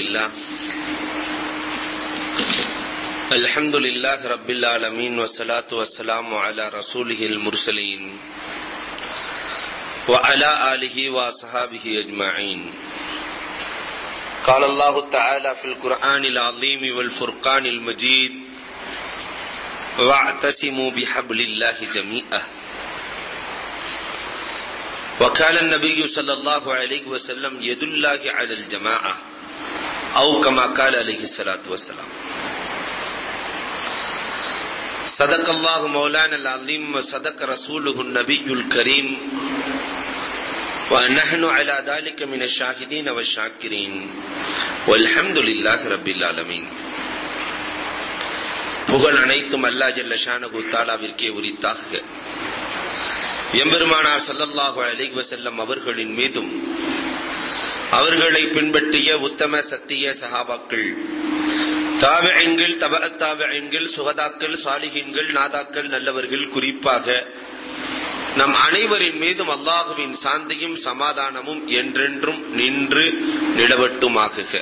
لله. الحمد لله رب العالمين والصلاة والسلام على رسوله المرسلين وعلى آله وأصحابه أجمعين. قال الله تعالى في القرآن العظيم والفرقان المجيد واعتصموا بحبل الله جميعا. وقال النبي صلى الله عليه وسلم يد الله على الجماعة. أو كما قال عليه الصلاة والسلام صدق الله مولانا العظيم وصدق رسوله النبي الكريم ونحن على ذلك من الشاهدين والشاكرين والحمد لله رب العالمين புகழ் அனைத்தும் அல்லா ஜல்ல ஷானகு தாலாவிற்கே உரித்தாக எம்பெருமானார் சல்லல்லாஹு அலைஹி வஸல்லம் அவர்களின் மீதும் அவர்களை பின்பற்றிய உத்தம சத்திய சஹாபாக்கள் தாபியன்கள் தப தாபியன்கள் சுகதாக்கள் சாலிகின்கள் நாதாக்கள் நல்லவர்கள் குறிப்பாக நம் அனைவரின் மீதும் அல்லாஹுவின் சாந்தியும் சமாதானமும் என்றென்றும் நின்று நிலவட்டுமாகுக.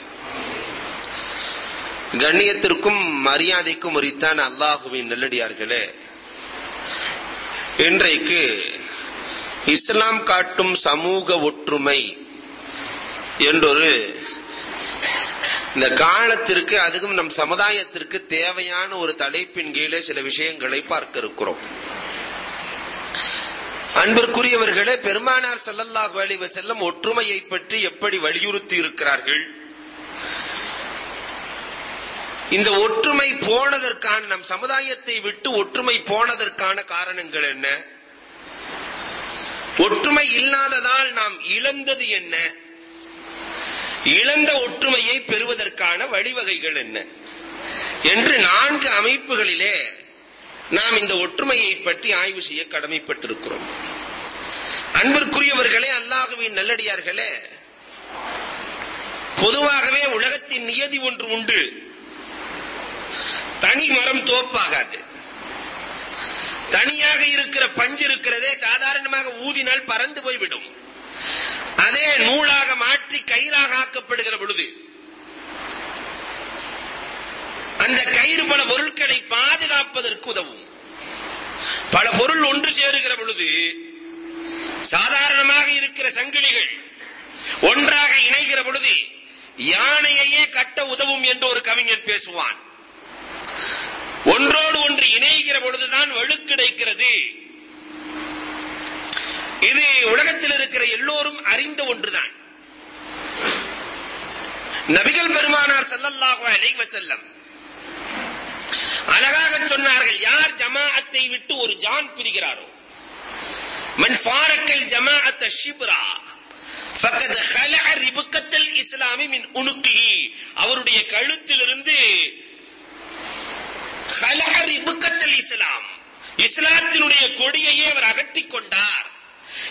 கண்ணியத்திற்கும் மரியாதைக்கும் உரித்தான் அல்லாஹுவின் நல்லடியார்களே இன்றைக்கு இஸ்லாம் காட்டும் சமூக ஒற்றுமை என்றொரு இந்த காலத்திற்கு அதுவும் நம் சமுதாயத்திற்கு தேவையான ஒரு தலைப்பின் கீழே சில விஷயங்களை பார்க்க இருக்கிறோம் அன்பிற்குரியவர்களே பெருமானார் சல்லல்லாஹு அலைஹி செல்லும் ஒற்றுமையை பற்றி எப்படி வலியுறுத்தி இருக்கிறார்கள் இந்த ஒற்றுமை போனதற்கான நம் சமுதாயத்தை விட்டு ஒற்றுமை போனதற்கான காரணங்கள் என்ன? ஒற்றுமை இல்லாததால் நாம் இழந்தது என்ன? இழந்த ஒற்றுமையை பெறுவதற்கான வழிவகைகள் என்ன? என்று நான்கு அமைப்புகளிலே நாம் இந்த ஒற்றுமையை பற்றி ஆய்வு செய்ய கடமைப்பட்டிருக்கிறோம். அன்பிற்குரியவர்களே அல்லாஹுவின் நல்லடியார்களே பொதுவாகவே உலகத்தின் நியதி ஒன்று உண்டு. தனி மரம் தோப்பாகாது. தனியாக இருக்கிற பஞ்சு இருக்கிறதே சாதாரணமாக ஊதினால் பறந்து போய்விடும். அதே நூலாக மாற்றி கயிறாக ஆக்கப்படுகிற பொழுது அந்த கயிறு பல பொருட்களை பாதுகாப்பதற்கு உதவும். பல பொருள் ஒன்று சேருகிற பொழுது சாதாரணமாக இருக்கிற சங்கிலிகள் ஒன்றாக இணைகிற பொழுது யானையையே கட்ட உதவும் என்று ஒரு கவிஞன் பேசுவான். ஒன்றோடு ஒன்று இணைகிற பொழுதுதான் வலுக்கிடைக்கிறது இது உலகத்தில் இருக்கிற எல்லோரும் அறிந்த ஒன்றுதான். நபிகள் பெருமானார் சல்லல்லாஹு அலைஹி வஸல்லம் அழகாக சொன்னார்கள் யார் ஜமாஅத்தை விட்டு ஒரு ஜான் பிரிகிறாரோ மன் ஃபாரக்கல் ஜமாஅத்த ஷிப்ரா ஃபக்கத் ஹலஅ ரிபக்கத்தல் இஸ்லாமி மின் உனுக்கிஹி. அவருடைய கழுத்திலிருந்து ஹலஅ ரிபக்கத்தல் இஸ்லாம் இஸ்லாத்தினுடைய கொடியையே அவர் அகட்டிக் கொண்டார்.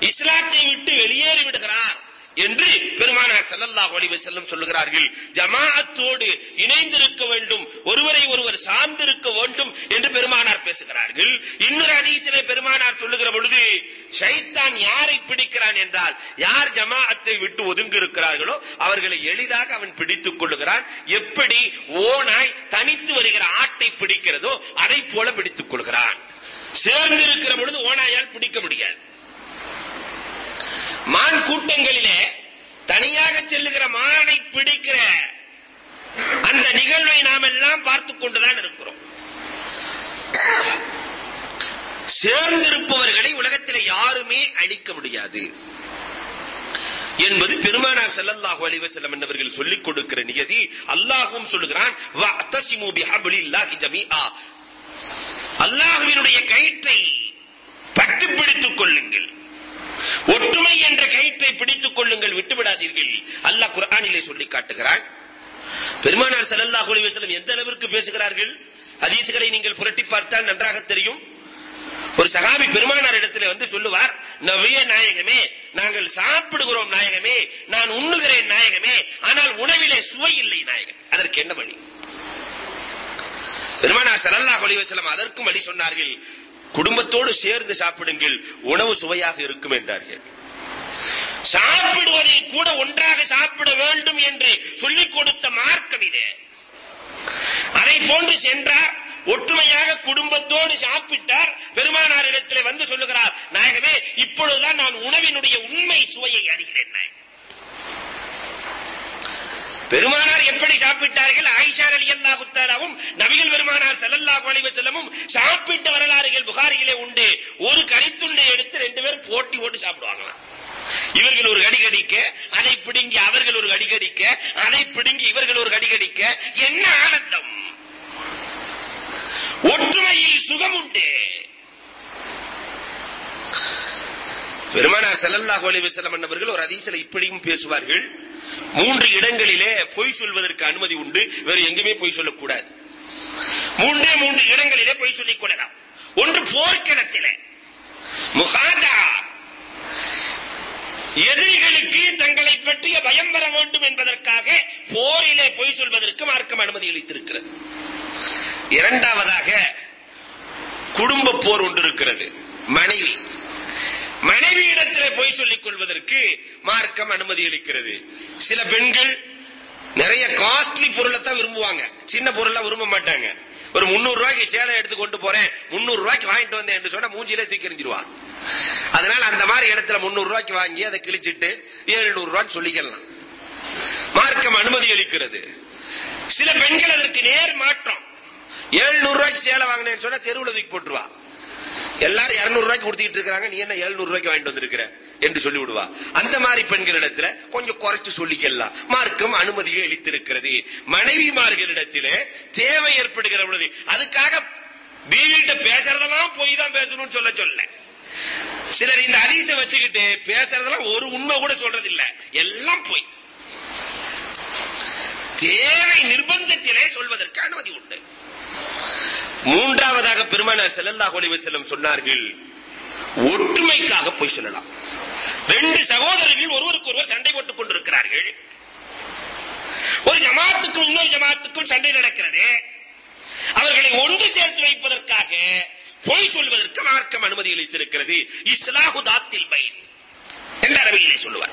இஸ்லாத்தை விட்டு வெளியேறி விடுகிறார் என்று பெருமானார் ஸல்லல்லாஹு அலைஹி செல்லும் சொல்லுகிறார்கள். ஜமாஅத்தோடு இணைந்திருக்க வேண்டும் ஒருவரை ஒருவர் சார்ந்திருக்க வேண்டும் என்று பெருமானார் பேசுகிறார்கள். இன்னொரு ஹதீஸிலே பெருமானார் சொல்லுகிற பொழுது ஷைத்தான் யாரை பிடிக்கிறான் என்றால் யார் ஜமாஅத்தை விட்டு ஒதுங்கி இருக்கிறார்களோ அவர்களை எளிதாக அவன் பிடித்துக் கொள்ளுகிறான். எப்படி ஓனாய் தனித்து வருகிற ஆட்டை பிடிக்கிறதோ அதை போல பிடித்துக் கொள்கிறான். சேர்ந்து இருக்கிற பொழுது ஓனாயால் பிடிக்க முடியாது. மான் கூட்டங்களிலே தனியாக செல்லுகிற மானை பிடிக்கிற அந்த நிகழ்வை நாம் எல்லாம் பார்த்துக் கொண்டுதான் இருக்கிறோம். சேர்ந்திருப்பவர்களை உலகத்தில் யாருமே அழிக்க முடியாது என்பது பெருமானார் செல்லல்லாஹு அலைஹி செல்லம் என்பவர்கள் சொல்லிக் கொடுக்கிற நியதி. அல்லாஹும் சொல்லுகிறான் அல்லாஹுவினுடைய கயிற்றை பற்றி பிடித்துக் கொள்ளுங்கள். ஒற்றுமை என்ற கயிற்றை பிடித்துக் கொள்ளுங்கள் விட்டுவிடாதீர்கள். அல்லாஹ் குர்ஆனிலே சொல்லி காட்டுகிறான். பெருமானார் ஸல்லல்லாஹு அலைஹி வஸல்லம் எந்த அளவிற்கு பேசுகிறார்கள்? ஹதீஸ்களை நீங்கள் புரட்டி பார்த்தால் நன்றாக தெரியும். ஒரு சகாபி பெருமானார் இடத்துல வந்து சொல்லுவார் நவிய நாயகமே நாங்கள் சாப்பிடுகிறோம் நாயகமே நான் உண்ணுகிறேன் நாயகமே ஆனால் உணவிலே சுவை இல்லை நாயகமே. அதற்கு என்ன வழி? பெருமானார் ஸல்லல்லாஹு அலைஹி வஸல்லம் அதற்கும் வழி சொன்னார்கள் குடும்பத்தோடு சேர்ந்து சாப்பிடுங்கள் உணவு சுவையாக இருக்கும் என்றார்கள். சாப்பிடுவதில் கூட ஒன்றாக சாப்பிட வேண்டும் என்று சொல்லிக் கொடுத்த மார்க்கம் இது. அதை போன்று சென்றார் ஒற்றுமையாக குடும்பத்தோடு சாப்பிட்டார். பெருமானாரிடத்திலே வந்து சொல்லுகிறார் நாயகமே இப்பொழுதுதான் நான் உணவினுடைய உண்மை சுவையை அறிகிறேன் பெருமானார் எப்படி சாப்பிட்டார்கள்? ஆயிஷா அலி தஆலாவும் நபிகள் பெருமானார் செல்லல்லாஹு அலைவ செல்லமும் சாப்பிட்ட வரலாறுகள் புகாரியிலே உண்டு. ஒரு கறித்துண்டை எடுத்து ரெண்டு பேரும் போட்டி போட்டு சாப்பிடுவாங்களாம். இவர்கள் ஒரு கடி கடிக்க அதை பிடுங்கி அவர்கள் ஒரு கடிகடிக்க அதை பிடுங்கி இவர்கள் ஒரு கடிகடிக்க என்ன ஆனந்தம்? ஒற்றுமையில் சுகம் உண்டு பெருமானார் ஸல்லல்லாஹு அலைஹி வஸல்லம் அவர்கள் ஒரு ஹதீஸில் இப்படியும் பேசுவார்கள். மூன்று இடங்களிலே பொய் சொல்வதற்கு அனுமதி உண்டு வேறு எங்குமே பொய் சொல்லக்கூடாது. மூன்றே மூன்று இடங்களிலே பொய் சொல்லிக் கொள்ளலாம். ஒன்று போர்க்களத்திலே. முகாதா. எதிரிகளுக்கு தங்களை பற்றிய பயம் வர வேண்டும் என்பதற்காக போரிலே பொய் சொல்வதற்கு மார்க்கம் அனுமதி அளித்திருக்கிறது. இரண்டாவதாக குடும்ப போர் ஒன்று இருக்கிறது. மனைவி. மனைவியிடத்திலே பொய் சொல்லிக் கொள்வதற்கு மார்க்கம் அனுமதி அளிக்கிறது. சில பெண்கள் நிறைய காஸ்ட்லி பொருளை தான் விரும்புவாங்க. சின்ன பொருளை விரும்ப மாட்டாங்க. ஒரு முன்னூறு ரூபாய்க்கு சேலை எடுத்து கொண்டு போறேன் முன்னூறு ரூபாய்க்கு வாங்கிட்டு வந்தேன் என்று சொன்னா மூஞ்சிலே தூக்கி எறிஞ்சிருவா. அதனால அந்த மாதிரி இடத்துல முன்னூறு ரூபாய்க்கு வாங்கி அதை கிழிச்சிட்டு எழுநூறு ரூபான்னு சொல்லிக்கலாம். மார்க்கம் அனுமதி அளிக்கிறது. சில பெண்கள் அதற்கு நேர் மாற்றம். எழுநூறு ரூபாய்க்கு சேலை வாங்கினேன்னு சொன்னா தெருவுல தூக்கி போட்டுருவா. எல்லாரும் இருநூறு ரூபாய்க்கு கொடுத்துட்டு இருக்காங்க நீ என்ன எழுநூறு ரூபாய்க்கு வாங்கிட்டு வந்திருக்கிற? என்று சொல்லி விடுவா அந்த மாதிரி பெண்களிடத்துல கொஞ்சம் குறைச்சு சொல்லிக்கலாம். மார்க்கம் அனுமதியை அளித்திருக்கிறது. மனைவிமார்களிடத்திலே தேவை ஏற்படுகிற பொழுது அதுக்காக பீவிட்ட பேசுறதெல்லாம் போய் தான் பேசணும்னு சொல்ல சொல்ல. சிலர் இந்த அதிசை வச்சுக்கிட்டு பேசுறதெல்லாம் ஒரு உண்மை கூட சொல்றது இல்ல எல்லாம் போய். தேவை நிர்பந்தத்திலே சொல்வதற்கு அனுமதி உண்டு. மூன்றாவதாக பெருமானார் செல்லல்லா ஒளிவு செல்லும் சொன்னார்கள் ஒற்றுமைக்காக போய் சொல்லலாம். ரெண்டு சகோதரர்கள் ஒருவருக்கு ஒருவர் சண்டை போட்டுக் கொண்டிருக்கிறார்கள். ஒரு ஜமாத்துக்கும் இன்னொரு ஜமாத்துக்கும் சண்டை நடக்கிறது. அவர்களை ஒன்று சேர்த்து வைப்பதற்காக பொய் சொல்வதற்கு மார்க்கம் அனுமதி அளித்திருக்கிறது. இஸ்லாஹு தாத்தில் பைன் என்ற அரபியிலே சொல்லுவார்.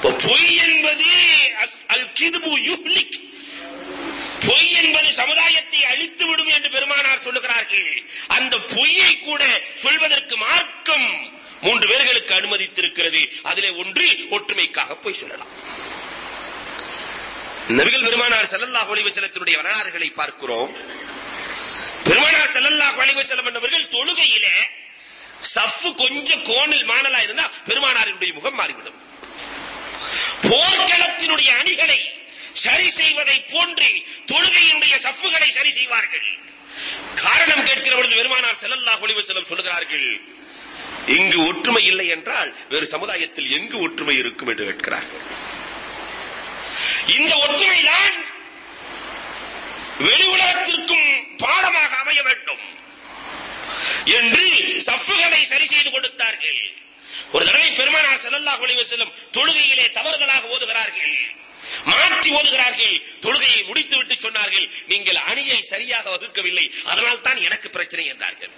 பொய் என்பது அல் கிதுபு யுஹ்லிக். பொய் என்பது சமுதாயத்தை அழித்து விடும் என்று பெருமானார் சொல்லுகிறார்கள். அந்த பொய்யை கூட சொல்வதற்கு மார்க்கம் மூன்று பேர்களுக்கு அனுமதித்திருக்கிறது. அதிலே ஒன்று ஒற்றுமைக்காக போய் சொல்லலாம். நபிகள் பெருமானார் ஸல்லல்லாஹு அலைஹி வஸல்லத்தினுடைய வரலாறுகளை பார்க்கிறோம். பெருமானார் ஸல்லல்லாஹு அலைஹி வஸல்லம் என்பவர்கள் தொழுகையிலே சஃப்பு கொஞ்சம் கோணில் மாணலா இருந்தா பெருமானாரினுடைய முகம் மாறிவிடும். போர்க்களத்தினுடைய அணிகளை சரி செய்வதை போன்று தொழுகையினுடைய சப்புகளை சரி செய்வார்கள். காரணம் கேட்கிற பொழுது பெருமானார் ஸல்லல்லாஹு ஒளிவு செல்லம் சொல்கிறார்கள் இங்கு ஒற்றுமை இல்லை என்றால் வேறு சமுதாயத்தில் எங்கு ஒற்றுமை இருக்கும் என்று கேட்கிறார்கள். இந்த ஒற்றுமைதான் வெளி உலகத்திற்கும் பாடமாக அமைய வேண்டும் என்று சஃப்புகளை சரி செய்து கொடுத்தார்கள். ஒரு தடவை பெருமானார் ஸல்லல்லாஹு ஒளிவு செல்லும் தொழுகையிலே தவறுதலாக ஓதுகிறார்கள். மாற்றி ஓதுகிறார்கள். தொழுகையை முடித்துவிட்டு சொன்னார்கள். நீங்கள் அணியை சரியாக வகுக்கவில்லை. அதனால் தான் எனக்கு பிரச்சனை என்றார்கள்.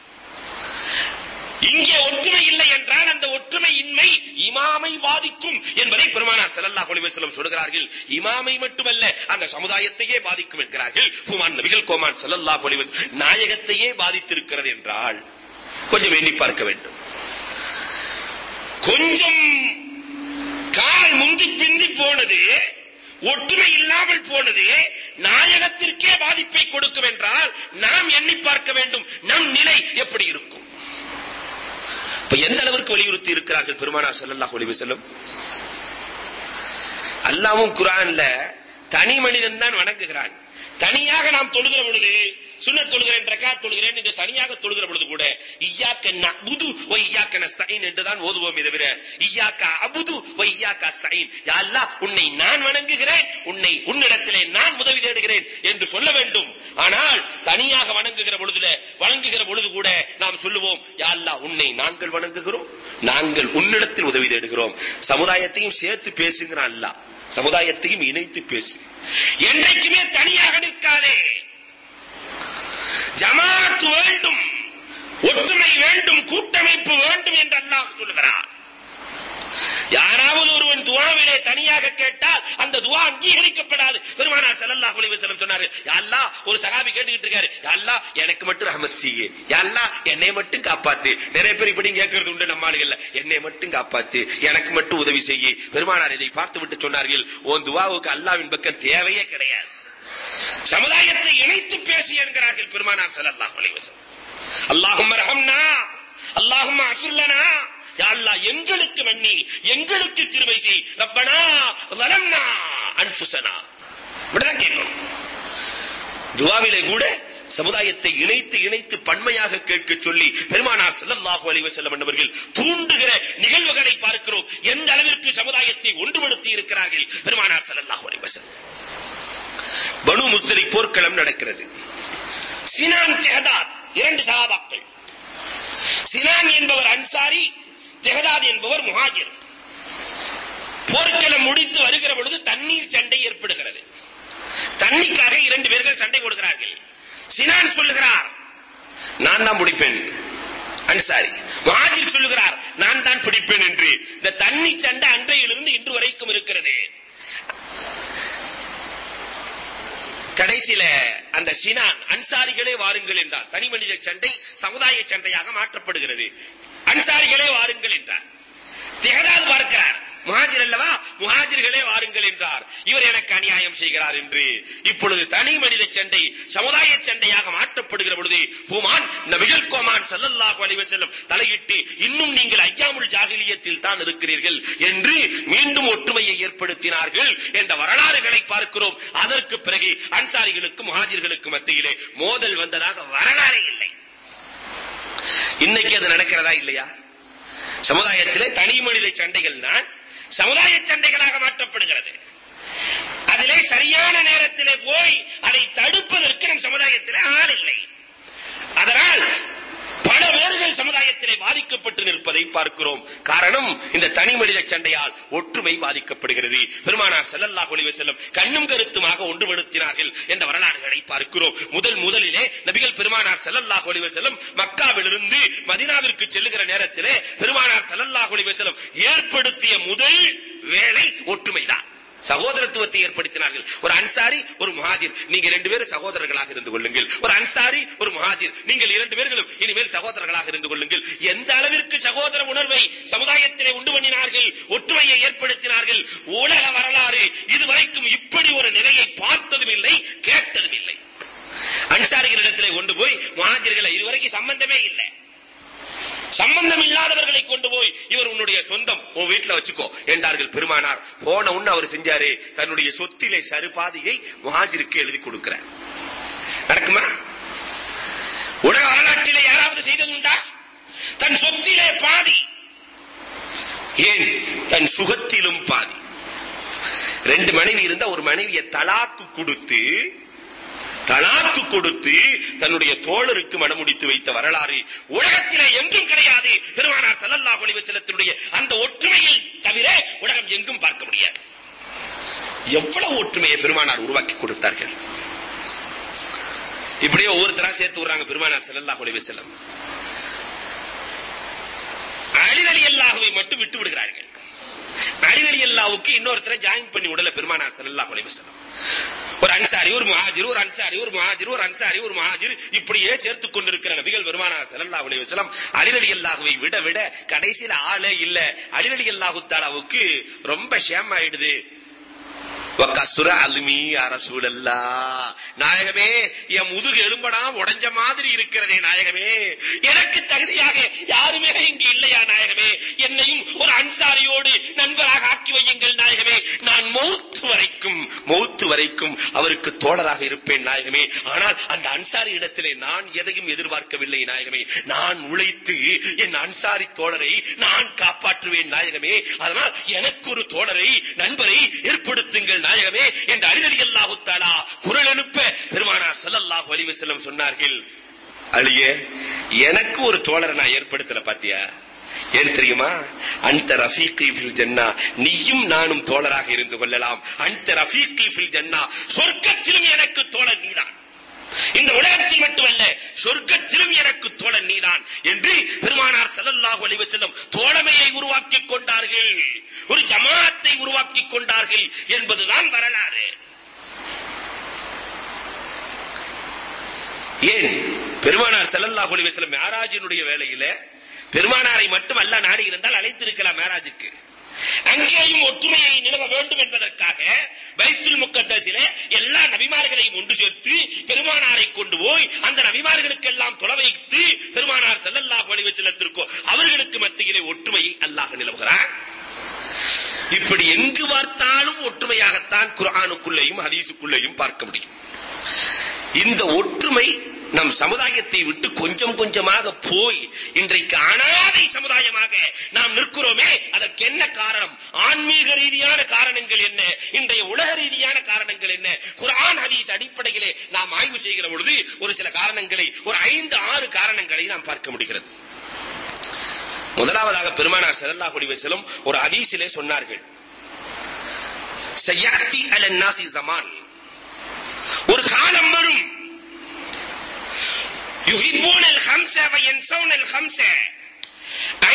இங்கே ஒற்றுமை இல்லை என்றால் அந்த ஒற்றுமையின்மை இமாமை பாதிக்கும் என்பதை பெருமானார் ஸல்லல்லாஹு அலைஹி வஸல்லம் சொல்கிறார்கள். இமாமை மட்டுமல்ல அந்த சமுதாயத்தையே பாதிக்கும் என்கிறார்கள். குமான் நபிகள் கோமான் ஸல்லல்லாஹு அலைஹி வஸல்லம் நாயகத்தையே பாதித்திருக்கிறது என்றால் கொஞ்சம் எண்ணி பார்க்க வேண்டும். கொஞ்சம் கால் முந்தி பிந்தி போனது ஒற்றுமை இல்லாமல் போனது நாயகத்திற்கே பாதிப்பை கொடுக்கும் என்றால் நாம் எண்ணி பார்க்க வேண்டும். நம் நிலை எப்படி இருக்கும்? இப்ப எந்த அளவிற்கு வலியுறுத்தி இருக்கிறார்கள் பெருமானா செல்லல்லா ஒளிவு செல்லும் அல்லாவும் குரான்ல தனி மனிதன் தான் வணங்குகிறான். தனியாக நாம் தொழுகிற பொழுது சுன்னத் தொழுகிறேன் ரக்காத் தொழுகிறேன் என்று தனியாக தொழுகிற பொழுது கூட இய்யாக்க நஅபுது வ இய்யாக்க நஸ்தஈன் என்று தான் ஓதுவோமே தவிர இய்யாக்க அபுது வ இய்யாக்க அஸ்தஈன் யா அல்லாஹ் உன்னை நான் வணங்குகிறேன் உன்னை உன்னிடத்திலே நான் உதவி தேடுகிறேன் என்று சொல்ல வேண்டும். ஆனால் தனியாக வணங்குகிற பொழுதுல வணங்குகிற பொழுது கூட நாம் சொல்லுவோம் யா அல்லாஹ் உன்னை நாங்கள் வணங்குகிறோம் நாங்கள் உன்னிடத்தில் உதவி தேடுகிறோம். சமுதாயத்தையும் சேர்த்து பேசுகிறான் அல்லாஹ் சமுதாயத்தையும் இணைத்து பேசு. என்றைக்குமே தனியாக நிற்காதே. ஜமாத் வேண்டும் ஒற்றுமை வேண்டும் கூட்டமைப்பு வேண்டும் என்று அல்லாஹ் சொல்கிறார் யாராவது ஒருவன் துவாவிலே தனியாக கேட்டால் அந்த துவா அங்கீகரிக்கப்படாது. பெருமானார் ஸல்லல்லாஹு அலைஹி வஸல்லம் சொன்னாரு யா அல்லாஹ் ஒரு சஹாபி கேட்டுக்கிட்டு இருக்காரு யா அல்லாஹ் எனக்கு மட்டும் ரஹமத் செய்யு. யா அல்லாஹ் என்னை மட்டும் காப்பாத்து. நிறைய பேர் இப்படி கேட்கறது உண்டு நம்ம ஆளுகள்ல. என்னை மட்டும் காப்பாத்து எனக்கு மட்டும் உதவி செய்யு. பெருமானார் இதை பார்த்து விட்டு சொன்னார்கள் உன் துவாவுக்கு அல்லாஹ்வின் பக்கம் தேவையே கிடையாது. சமுதாயத்தை இணைத்து பேசி என்கிறார்கள் பெருமானார் ஸல்லல்லாஹு அலைஹி வஸல்லம் அல்லாஹும்ம ரஹம்னா அல்லாஹும்ம அஃபிர்லனா யா அல்லாஹ் எங்களுக்கு மன்னி எங்களுக்கு கிருபை செய் ரப்பனா ظلمنا அன்ஃபுஸனா இப்படிதான் கேட்கணும் துவாவிலே கூட சமுதாயத்தை இணைத்து இணைத்து பன்மையாக கேட்க சொல்லி பெருமானார் ஸல்லல்லாஹு அலைஹி வஸல்லம் என்பவர்கள் தூண்டுகிற நிகழ்வுகளை பார்க்கிறோம் எந்த அளவிற்கு சமுதாயத்தை ஒன்றுபடுத்தி இருக்கிறார்கள் பெருமானார் ஸல்லல்லாஹு அலைஹி வஸல்லம் பனு முஸ்தலிக் போர்க்களம் நடக்கிறது. சினான் தெஹதாத் இரண்டு சகாபாக்கள். சினான் என்பவர் அன்சாரி தெஹதாத் என்பவர் முஹாஜிர். போர்க்களம் முடித்து வருகிற பொழுது தண்ணீர் சண்டை ஏற்படுகிறது. தண்ணிக்காக இரண்டு பேர்கள் சண்டை கொடுக்கிறார்கள் சினான் சொல்லுகிறார் நான் தான் பிடிப்பேன். அன்சாரி முஹாஜிர் சொல்லுகிறார் நான் தான் பிடிப்பேன் என்று. இந்த தண்ணி சண்டை அன்றையிலிருந்து இன்று வரைக்கும் இருக்கிறது. கடைசியில அந்த சினான் அன்சாரிகளே வாருங்கள் என்றார். தனி மனித சண்டை சமுதாய சண்டையாக மாற்றப்படுகிறது. அன்சாரிகளே வாருங்கள் என்றார். திகராது பார்க்கிறார். முஹாஜிர் அல்லவா? முஹாஜிர்களே வாருங்கள் என்றார். இவர் எனக்கு அநியாயம் செய்கிறார் என்று. இப்பொழுது தனி மனித சண்டை சமுதாய சண்டையாக மாற்றப்படுகிற பொழுது ஹுமான் நபிகள் கோமான் சல்லல்லாஹு அலைஹி வஸல்லம் தலையிட்டு இன்னும் நீங்கள் ஐயாமுல் ஜாகிலியத்தில் தான் இருக்கிறீர்கள் என்று மீண்டும் ஒற்றுமையை ஏற்படுத்தினார்கள் என்ற வரலாறுகளை பார்க்கிறோம். அதற்கு பிறகு அன்சாரிகளுக்கும் முஹாஜிர்களுக்கும் மத்தியிலே மோதல் வந்ததாக வரலாறே இல்லை. இன்னைக்கு அது நடக்கிறதா இல்லையா? சமுதாயத்திலே தனி மனித சண்டைகள் தான் சமுதாய சண்டைகளாக மாற்றப்படுகிறது. அதிலே சரியான நேரத்திலே போய் அதை தடுப்பதற்கு நம் சமுதாயத்திலே ஆள் இல்லை. அதனால் பல வேர்கள் சமுதாயத்திலே பாதிக்கப்பட்டு நிற்பதை பார்க்கிறோம். காரணம் இந்த தனி மனித சண்டையால் ஒற்றுமை பாதிக்கப்படுகிறது. பெருமானார் செல்லல்லாஹ் ஒளிவ செல்லும் கண்ணும் கருத்துமாக ஒன்றுபடுத்தினார்கள் என்ற வரலாறுகளை பார்க்கிறோம். முதல் முதலிலே நபிகள் பெருமானார் செல்லல்லாஹ் ஒளிவ செல்லும் மக்காவிலிருந்து மதினாவிற்கு செல்லுகிற நேரத்திலே பெருமானார் செல்லல்லாஹ் ஒளிவ செல்லும் ஏற்படுத்திய முதல் வேலை ஒற்றுமைதான். சகோதரத்துவத்தை ஏற்படுத்தினார்கள். ஒரு அன்சாரி ஒரு முஹாஜிர். நீங்க ரெண்டு பேரும் சகோதரர்களாக இருந்து கொள்ளுங்கள். ஒரு அன்சாரி ஒரு முஹாஜிர். நீங்கள் இரண்டு பேர்களும் இனிமேல் சகோதரர்களாக இருந்து கொள்ளுங்கள். எந்த அளவிற்கு சகோதர உணர்வை சமுதாயத்திலே உண்டு பண்ணினார்கள் ஒற்றுமையை ஏற்படுத்தினார்கள் உலக வரலாறு இதுவரைக்கும் இப்படி ஒரு நிலையை பார்த்ததும் இல்லை கேட்டதும் இல்லை. அன்சாரிகளிடத்திலே கொண்டு போய் முஹாஜிர்களை இதுவரைக்கும் சம்பந்தமே இல்லை. சம்பந்தம் இல்லாதவர்களை கொண்டு போய் இவர் உன்னுடைய சொந்தம் உன் வீட்டுல வச்சுக்கோ என்றார்கள் பெருமானார். போன உடனே அவர் செஞ்சாரு தன்னுடைய சொத்திலே சருபாதியை முஹாஜிருக்கு எழுதி கொடுக்கிறார். நடக்குமா? உலக வரலாற்றிலே யாராவது செய்தது உண்டா? தன் சொத்திலே பாதி. ஏன்? தன் சுகத்திலும் பாதி. ரெண்டு மனைவி இருந்தா ஒரு மனைவியை தலாக்கு கொடுத்து தலாக்கு கொடுத்து தன்னுடைய தோழருக்கு மனமுடித்து வைத்த வரலாறு உலகத்திலே எங்கும் கிடையாது. பெருமானார் ஸல்லல்லாஹு அலைஹி வஸல்லத்தினுடைய அந்த ஒற்றுமையில் தவிர உலகம் எங்கும் பார்க்க முடியாது. எவ்வளவு ஒற்றுமையை பெருமானார் உருவாக்கி கொடுத்தார்கள்? இப்படியே ஒவ்வொருத்தரா சேர்த்து விடுறாங்க பெருமானார் ஸல்லல்லாஹு அலைஹி வஸல்லம். அலி ரலியல்லாஹுவை மட்டும் விட்டு விடுகிறார்கள். அலி ரலியல்லாஹுக்கு இன்னொருத்தரை ஜாயின் பண்ணி விடல பெருமானார் ஸல்லல்லாஹு அலைஹி வஸல்லம். ஒரு அன்சாரி ஒரு மஹாஜிர் ஒரு அன்சாரி ஒரு மஹாஜிர் ஒரு அன்சாரி ஒரு மஹாஜிர் இப்படியே சேர்த்துக் கொண்டிருக்கிற நபிகள் பெருமானா செல்லல்லா அலைஹி வஸல்லம் அலி அல்லாஹுவை விட விட கடைசியில ஆளே இல்ல. அலி அல்லாஹு தாலாவுக்கு ரொம்ப ஷேம் ஆயிடுது. வக்கசுர அல்மி அரசூலல்லா நாயகமே என் முதுகு எலும்படாம் உடைஞ்ச மாதிரி இருக்கிறதே நாயகமே. எனக்கு தகுதியாக யாருமே இங்கு இல்லையா நாயகமே? என்னையும் ஒரு அன்சாரியோடு நண்பராக ஆக்கி வையுங்கள் நாயகமே. நான் மௌத்து வரைக்கும் மௌத்து வரைக்கும் அவருக்கு தோழராக இருப்பேன் நாயகமே. ஆனால் அந்த அன்சாரி இடத்திலே நான் எதையும் எதிர்பார்க்கவில்லை நாயகமே. நான் உழைத்து என் அன்சாரி தோழரை நான் காப்பாற்றுவேன் நாயகமே. அதனால் எனக்கு ஒரு தோழரை நண்பரை ஏற்படுத்துங்கள் நாயகமே. என்று அலிரலி அல்லாஹு தாலா குரல் எழுப்ப பெருமானார் சல்லல்லாஹு அலைஹி வஸல்லம் சொன்னார்கள் அழியே எனக்கு ஒரு தோழரை நான் ஏற்படுத்தல பாத்தியா? ஏன் தெரியுமா? அந்த ரஃபீக் ஜன்னா நீயும் நானும் தோழராக இருந்து கொள்ளலாம். அந்த ரஃபீக் ஃபில் ஜன்னா சொர்க்கத்திலும் எனக்கு தோழர் நீதான். இந்த உலகத்தில் மட்டுமல்ல சொர்க்கத்திலும் எனக்கு தோழன் நீதான் என்று பெருமானார் செல்லல்லாஹ் அலைவ செல்லும் தோழமையை உருவாக்கிக் கொண்டார்கள். ஒரு ஜமாத்தை உருவாக்கிக் கொண்டார்கள் என்பதுதான் வரலாறு. ஏன்? பெருமானார் செல்லல்லா அலைஹி வஸல்லம் மேராஜினுடைய வேலையில பெருமானாரை மட்டும் அல்ல நாடி இருந்தால் அழைத்திருக்கலாம் மேராஜுக்கு. அங்கேயும் ஒற்றுமையை நிலவ வேண்டும் என்பதற்காக பைத்துல் முக்கத்தஸிலே எல்லா நபிமார்களையும் ஒன்று சேர்த்து பெருமானாரை கொண்டு போய் அந்த நபிமார்களுக்கெல்லாம் தொலை வைத்து பெருமானார் ஸல்லல்லாஹு அலைஹி செல்லத்திற்கோ அவர்களுக்கு மத்தியிலே ஒற்றுமையை அல்லாஹ் நிலவுகிறான். இப்படி எங்கு பார்த்தாலும் ஒற்றுமையாகத்தான் குரானுக்குள்ளேயும் ஹதீசுக்குள்ளேயும் பார்க்க முடியும். இந்த ஒற்றுமை நம் சமுதாயத்தை விட்டு கொஞ்சம் கொஞ்சமாக போய் இன்றைக்கு அனாதை சமுதாயமாக நாம் நிற்கிறோமே. அதற்கு என்ன காரணம்? ஆன்மீக ரீதியான காரணங்கள் என்ன? இன்றைய உலக ரீதியான காரணங்கள் என்ன? குரான் ஹதீஸ் அடிப்படையிலே நாம் ஆய்வு செய்கிற பொழுது ஒரு சில காரணங்களை ஒரு ஐந்து ஆறு காரணங்களை நாம் பார்க்க முடிகிறது. முதலாவதாக பெருமானார் செல்லல்லா அலைஹி ஒரு ஹதீஸிலே சொன்னார்கள். சயாத்தி அலன் நாசி ஜமான் காலம் வரும். யுஹிப்பூனல் வ யன்சௌனல்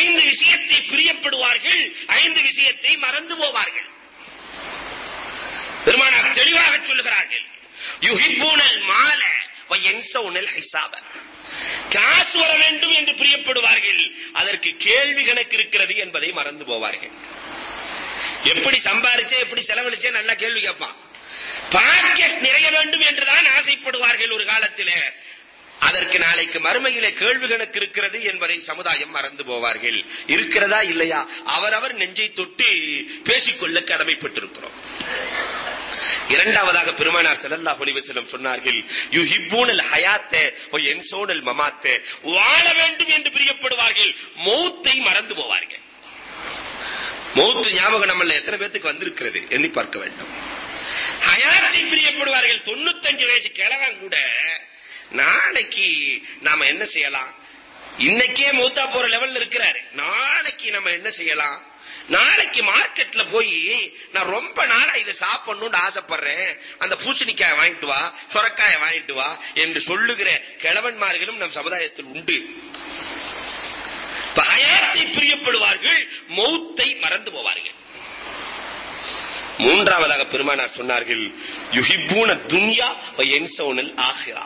ஐந்து விஷயத்தை பிரியப்படுவார்கள் ஐந்து விஷயத்தை மறந்து போவார்கள். பெருமானார் தெளிவாக சொல்லுகிறார்கள். யுஹிப்பூனல் மால வ யன்சௌனல் ஹிசாப காசு வர வேண்டும் என்று பிரியப்படுவார்கள் அதற்கு கேள்வி கணக்கு இருக்கிறது என்பதை மறந்து போவார்கள். எப்படி சம்பாரிச்சே எப்படி செலவழிச்சே நல்லா கேள்வி கேட்பான். பாக்கெட் நிறைய வேண்டும் என்றுதான் ஆசைப்படுவார்கள் ஒரு காலத்திலே. அதற்கு நாளைக்கு மறுமையிலே கேள்வி கணக்கு இருக்கிறது என்பதை சமுதாயம் மறந்து போவார்கள். இருக்கிறதா இல்லையா? அவரவர் நெஞ்சை தொட்டு பேசிக்கொள்ள கடமைப்பட்டிருக்கிறோம். இரண்டாவதாக பெருமானார் செல்லல்லா ஒளிவசலம் சொன்னார்கள் சொன்னார்கள் யுஹிப்பூனல் ஹயாத்த வ யன்சூனல் மமாத்த வாழ வேண்டும் என்று பிரியப்படுவார்கள். மௌத்தை மறந்து போவார்கள். மௌத்து ஞாபகம் நம்மள எத்தனை பேத்துக்கு வந்திருக்கிறது? எண்ணி பார்க்க வேண்டும். ஹயாத்தை பிரியப்படுவார்கள். தொண்ணூத்தஞ்சு வயசு கிழவன் கூட நாளைக்கு நாம என்ன செய்யலாம்? இன்னைக்கே மூத்தா போற லெவல்ல இருக்கிறாரு. நாளைக்கு நம்ம என்ன செய்யலாம்? நாளைக்கு மார்க்கெட்ல போய் நான் ரொம்ப நாளா இதை சாப்பிடணும்னு ஆசைப்படுறேன். அந்த பூசணிக்காயை வாங்கிட்டு வா சொரக்காயை வாங்கிட்டு வா என்று சொல்லுகிற கிழவன்மார்களும் நம் சமுதாயத்தில் உண்டு. ஹயாத்தை பிரியப்படுவார்கள் மௌத்தை மறந்து போவார்கள். மூன்றாவதாக பெருமானார் சொன்னார்கள் யுஹிப்பூன துன்யா வ ஆகிரா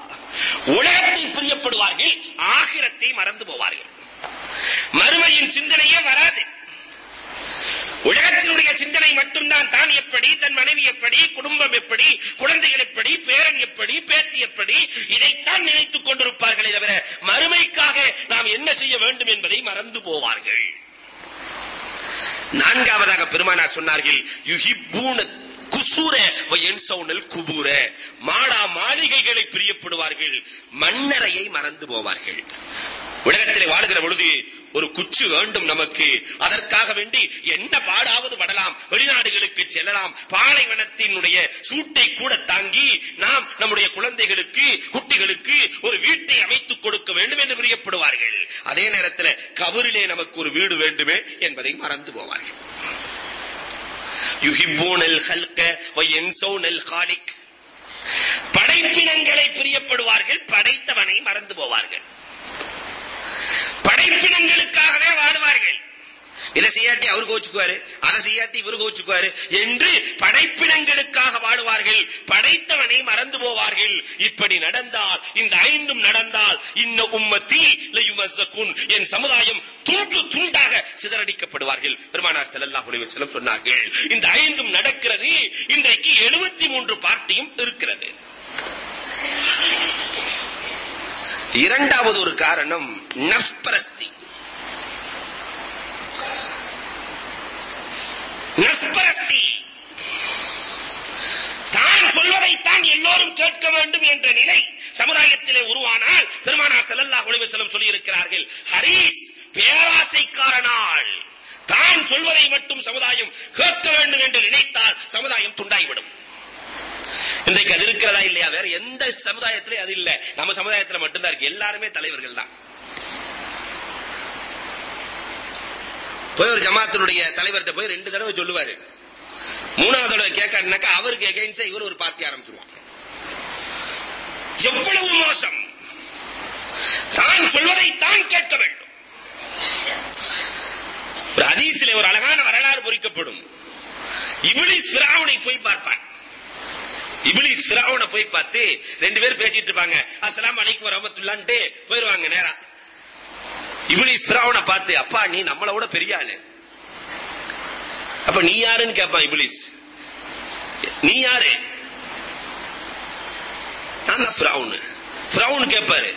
உலகத்தை பிரியப்படுவார்கள் ஆகிரத்தை மறந்து போவார்கள். மறுமையின் சிந்தனையே வராது. உலகத்தினுடைய சிந்தனை மட்டும்தான் தான் எப்படி தன் மனைவி எப்படி குடும்பம் எப்படி குழந்தைகள் எப்படி பேரன் எப்படி பேத்தி எப்படி இதைத்தான் நினைத்துக் கொண்டிருப்பார்களே தவிர மறுமைக்காக நாம் என்ன செய்ய வேண்டும் என்பதை மறந்து போவார்கள். நான்காவதாக பெருமானார் சொன்னார்கள் யுஹிப்பூன குசூர என்சவுனல் குபூர. மாடா மாளிகைகளை பிரியப்படுவார்கள் மன்னரையை மறந்து போவார்கள். உலகத்திலே வாழுகிற பொழுது ஒரு குச்சு வேண்டும் நமக்கு. அதற்காக வேண்டி என்ன பாடாவது படலாம். வெளிநாடுகளுக்கு செல்லலாம். பாலைவனத்தினுடைய சூட்டை கூட தாங்கி நாம் நம்முடைய குழந்தைகளுக்கு குட்டிகளுக்கு ஒரு வீட்டை அமைத்துக் கொடுக்க வேண்டும் என்று பிரியப்படுவார்கள் அதே நேரத்தில் கபரிலே நமக்கு ஒரு வீடு வேண்டுமே என்பதை மறந்து போவார்கள். யுஹிப்பூனல் ஹல்க வ காலிக். படைப்பினங்களை பிரியப்படுவார்கள். படைத்தவனை மறந்து போவார்கள். படைப்பினங்களுக்காகவே வாடுவார்கள். இதை செய்யாட்டி அவர் கோச்சுக்குவாரு அதை செய்யாட்டி இவர் கோச்சுக்குவாரு என்று படைப்பினங்களுக்காக வாழுவார்கள் படைத்தவனை மறந்து போவார்கள். இப்படி நடந்தால் இந்த ஐந்தும் நடந்தால் இன்ன உம்மத்தி என் சமுதாயம் துண்டு துண்டாக சிதறடிக்கப்படுவார்கள். பெருமானார் ஸல்லல்லாஹு அலைஹி வஸல்லம் சொன்னார்கள் இந்த ஐந்தும் நடக்கிறது. இன்றைக்கு 73 பார்ட்டியும் இருக்கிறது. இரண்டாவது ஒரு காரணம் நஃப்பரஸ்தி நஃப்பரஸ்தி தான் சொல்வதைத்தான் எல்லோரும் கேட்க வேண்டும் என்ற நிலை சமுதாயத்திலே உருவானால் பெருமானார் செல்லல்லா அலைஹி வஸல்லம் சொல்லியிருக்கிறார்கள் ஹரீஸ் பேராசைக்காரனால் தான் சொல்வதை மட்டும் சமுதாயம் கேட்க வேண்டும் என்று நினைத்தால் சமுதாயம் துண்டாகிவிடும் இன்றைக்கு அது இருக்கிறதா இல்லையா? வேற எந்த சமுதாயத்திலே அது இல்ல. நம்ம சமுதாயத்துல மட்டும்தான் இருக்கு. எல்லாருமே தலைவர்கள் தான். போய் ஒரு ஜமாத்தினுடைய தலைவர்கிட்ட போய் ரெண்டு தடவை சொல்லுவாரு. மூணாவது தடவை கேட்காருனாக்கா அவருக்கு எகைன்ஸா இவர் ஒரு பார்ட்டி ஆரம்பிச்சிருவாங்க எவ்வளவு மோசம். தான் சொல்வதை தான் கேட்க வேண்டும். ஒரு அதீசிலே ஒரு அழகான வரலாறு பொறிக்கப்படும். இப்ளீஸ் பிராவுனை போய் பார்ப்பான் இப்லீஸ் ஃபிரௌனை போய் பார்த்து ரெண்டு பேரும் பேசிட்டு இருப்பாங்க. அஸ்ஸலாமு அலைக்கும் வரஹ்மத்துல்லாஹ்ன்ட்டு போயிருவாங்க நேரா. இப்லீஸ் ஃபிரௌனை பார்த்து அப்பா நீ நம்மளை விட பெரிய ஆளு. அப்ப நீ யாருன்னு கேட்பான் இபிலிஸ். நீ யாரு? நான் தான் பிரவுன் பிரவுன் கேட்பாரு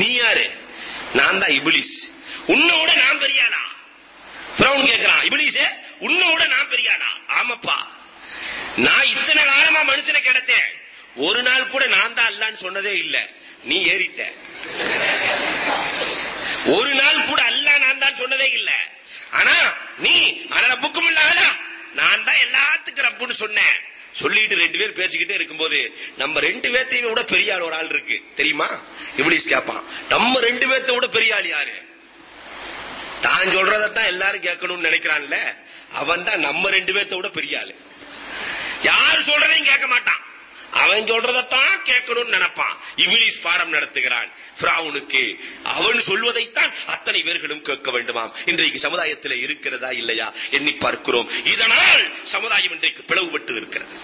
நீ யாரு? நான் தான் இபிலிஸ். உன்னோட நான் பெரியாளா ஃபிரௌன் கேட்கிறான் இபிலிஸே உன்னோட நான் பெரியாளா ஆமாப்பா. நான் இத்தனை காலமா மனுஷனை கிடத்தேன். ஒரு நாள் கூட நான் தான் அல்லான்னு சொன்னதே இல்ல. நீ ஏறிட்ட. ஒரு நாள் கூட அல்ல நான் தான் சொன்னதே இல்ல. ஆனா நீ அட புக்கும் இல்லாத நான் தான் எல்லாத்துக்கும் ரப்புன்னு சொன்னேன். சொல்லிட்டு ரெண்டு பேர் பேசிக்கிட்டே இருக்கும்போது நம்ம ரெண்டு பேர்த்தையும் விட பெரிய ஆள் ஒரு ஆள் இருக்கு. தெரியுமா? இப்ளீஸ் கேட்பான் நம்ம ரெண்டு பேர்த்த விட பெரிய ஆள் யாரு? தான் சொல்றதான் எல்லாரும் கேட்கணும்னு நினைக்கிறான்ல. அவன் தான் நம்ம ரெண்டு பேர்த்த விட பெரிய ஆளு. யார் சொல்றதையும் கேட்க மாட்டான். அவன் சொல்றதைத்தான் கேட்கணும்னு நினைப்பான். இபிலிஸ் பாடம் நடத்துகிறான். பிராவுனுக்கு அவன் சொல்வதைத்தான் அத்தனை பேர்களும் கேட்க வேண்டுமாம். இன்றைக்கு சமுதாயத்தில் இருக்கிறதா இல்லையா எண்ணி பார்க்கிறோம். இதனால் சமுதாயம் இன்றைக்கு பிளவுபட்டு இருக்கிறது.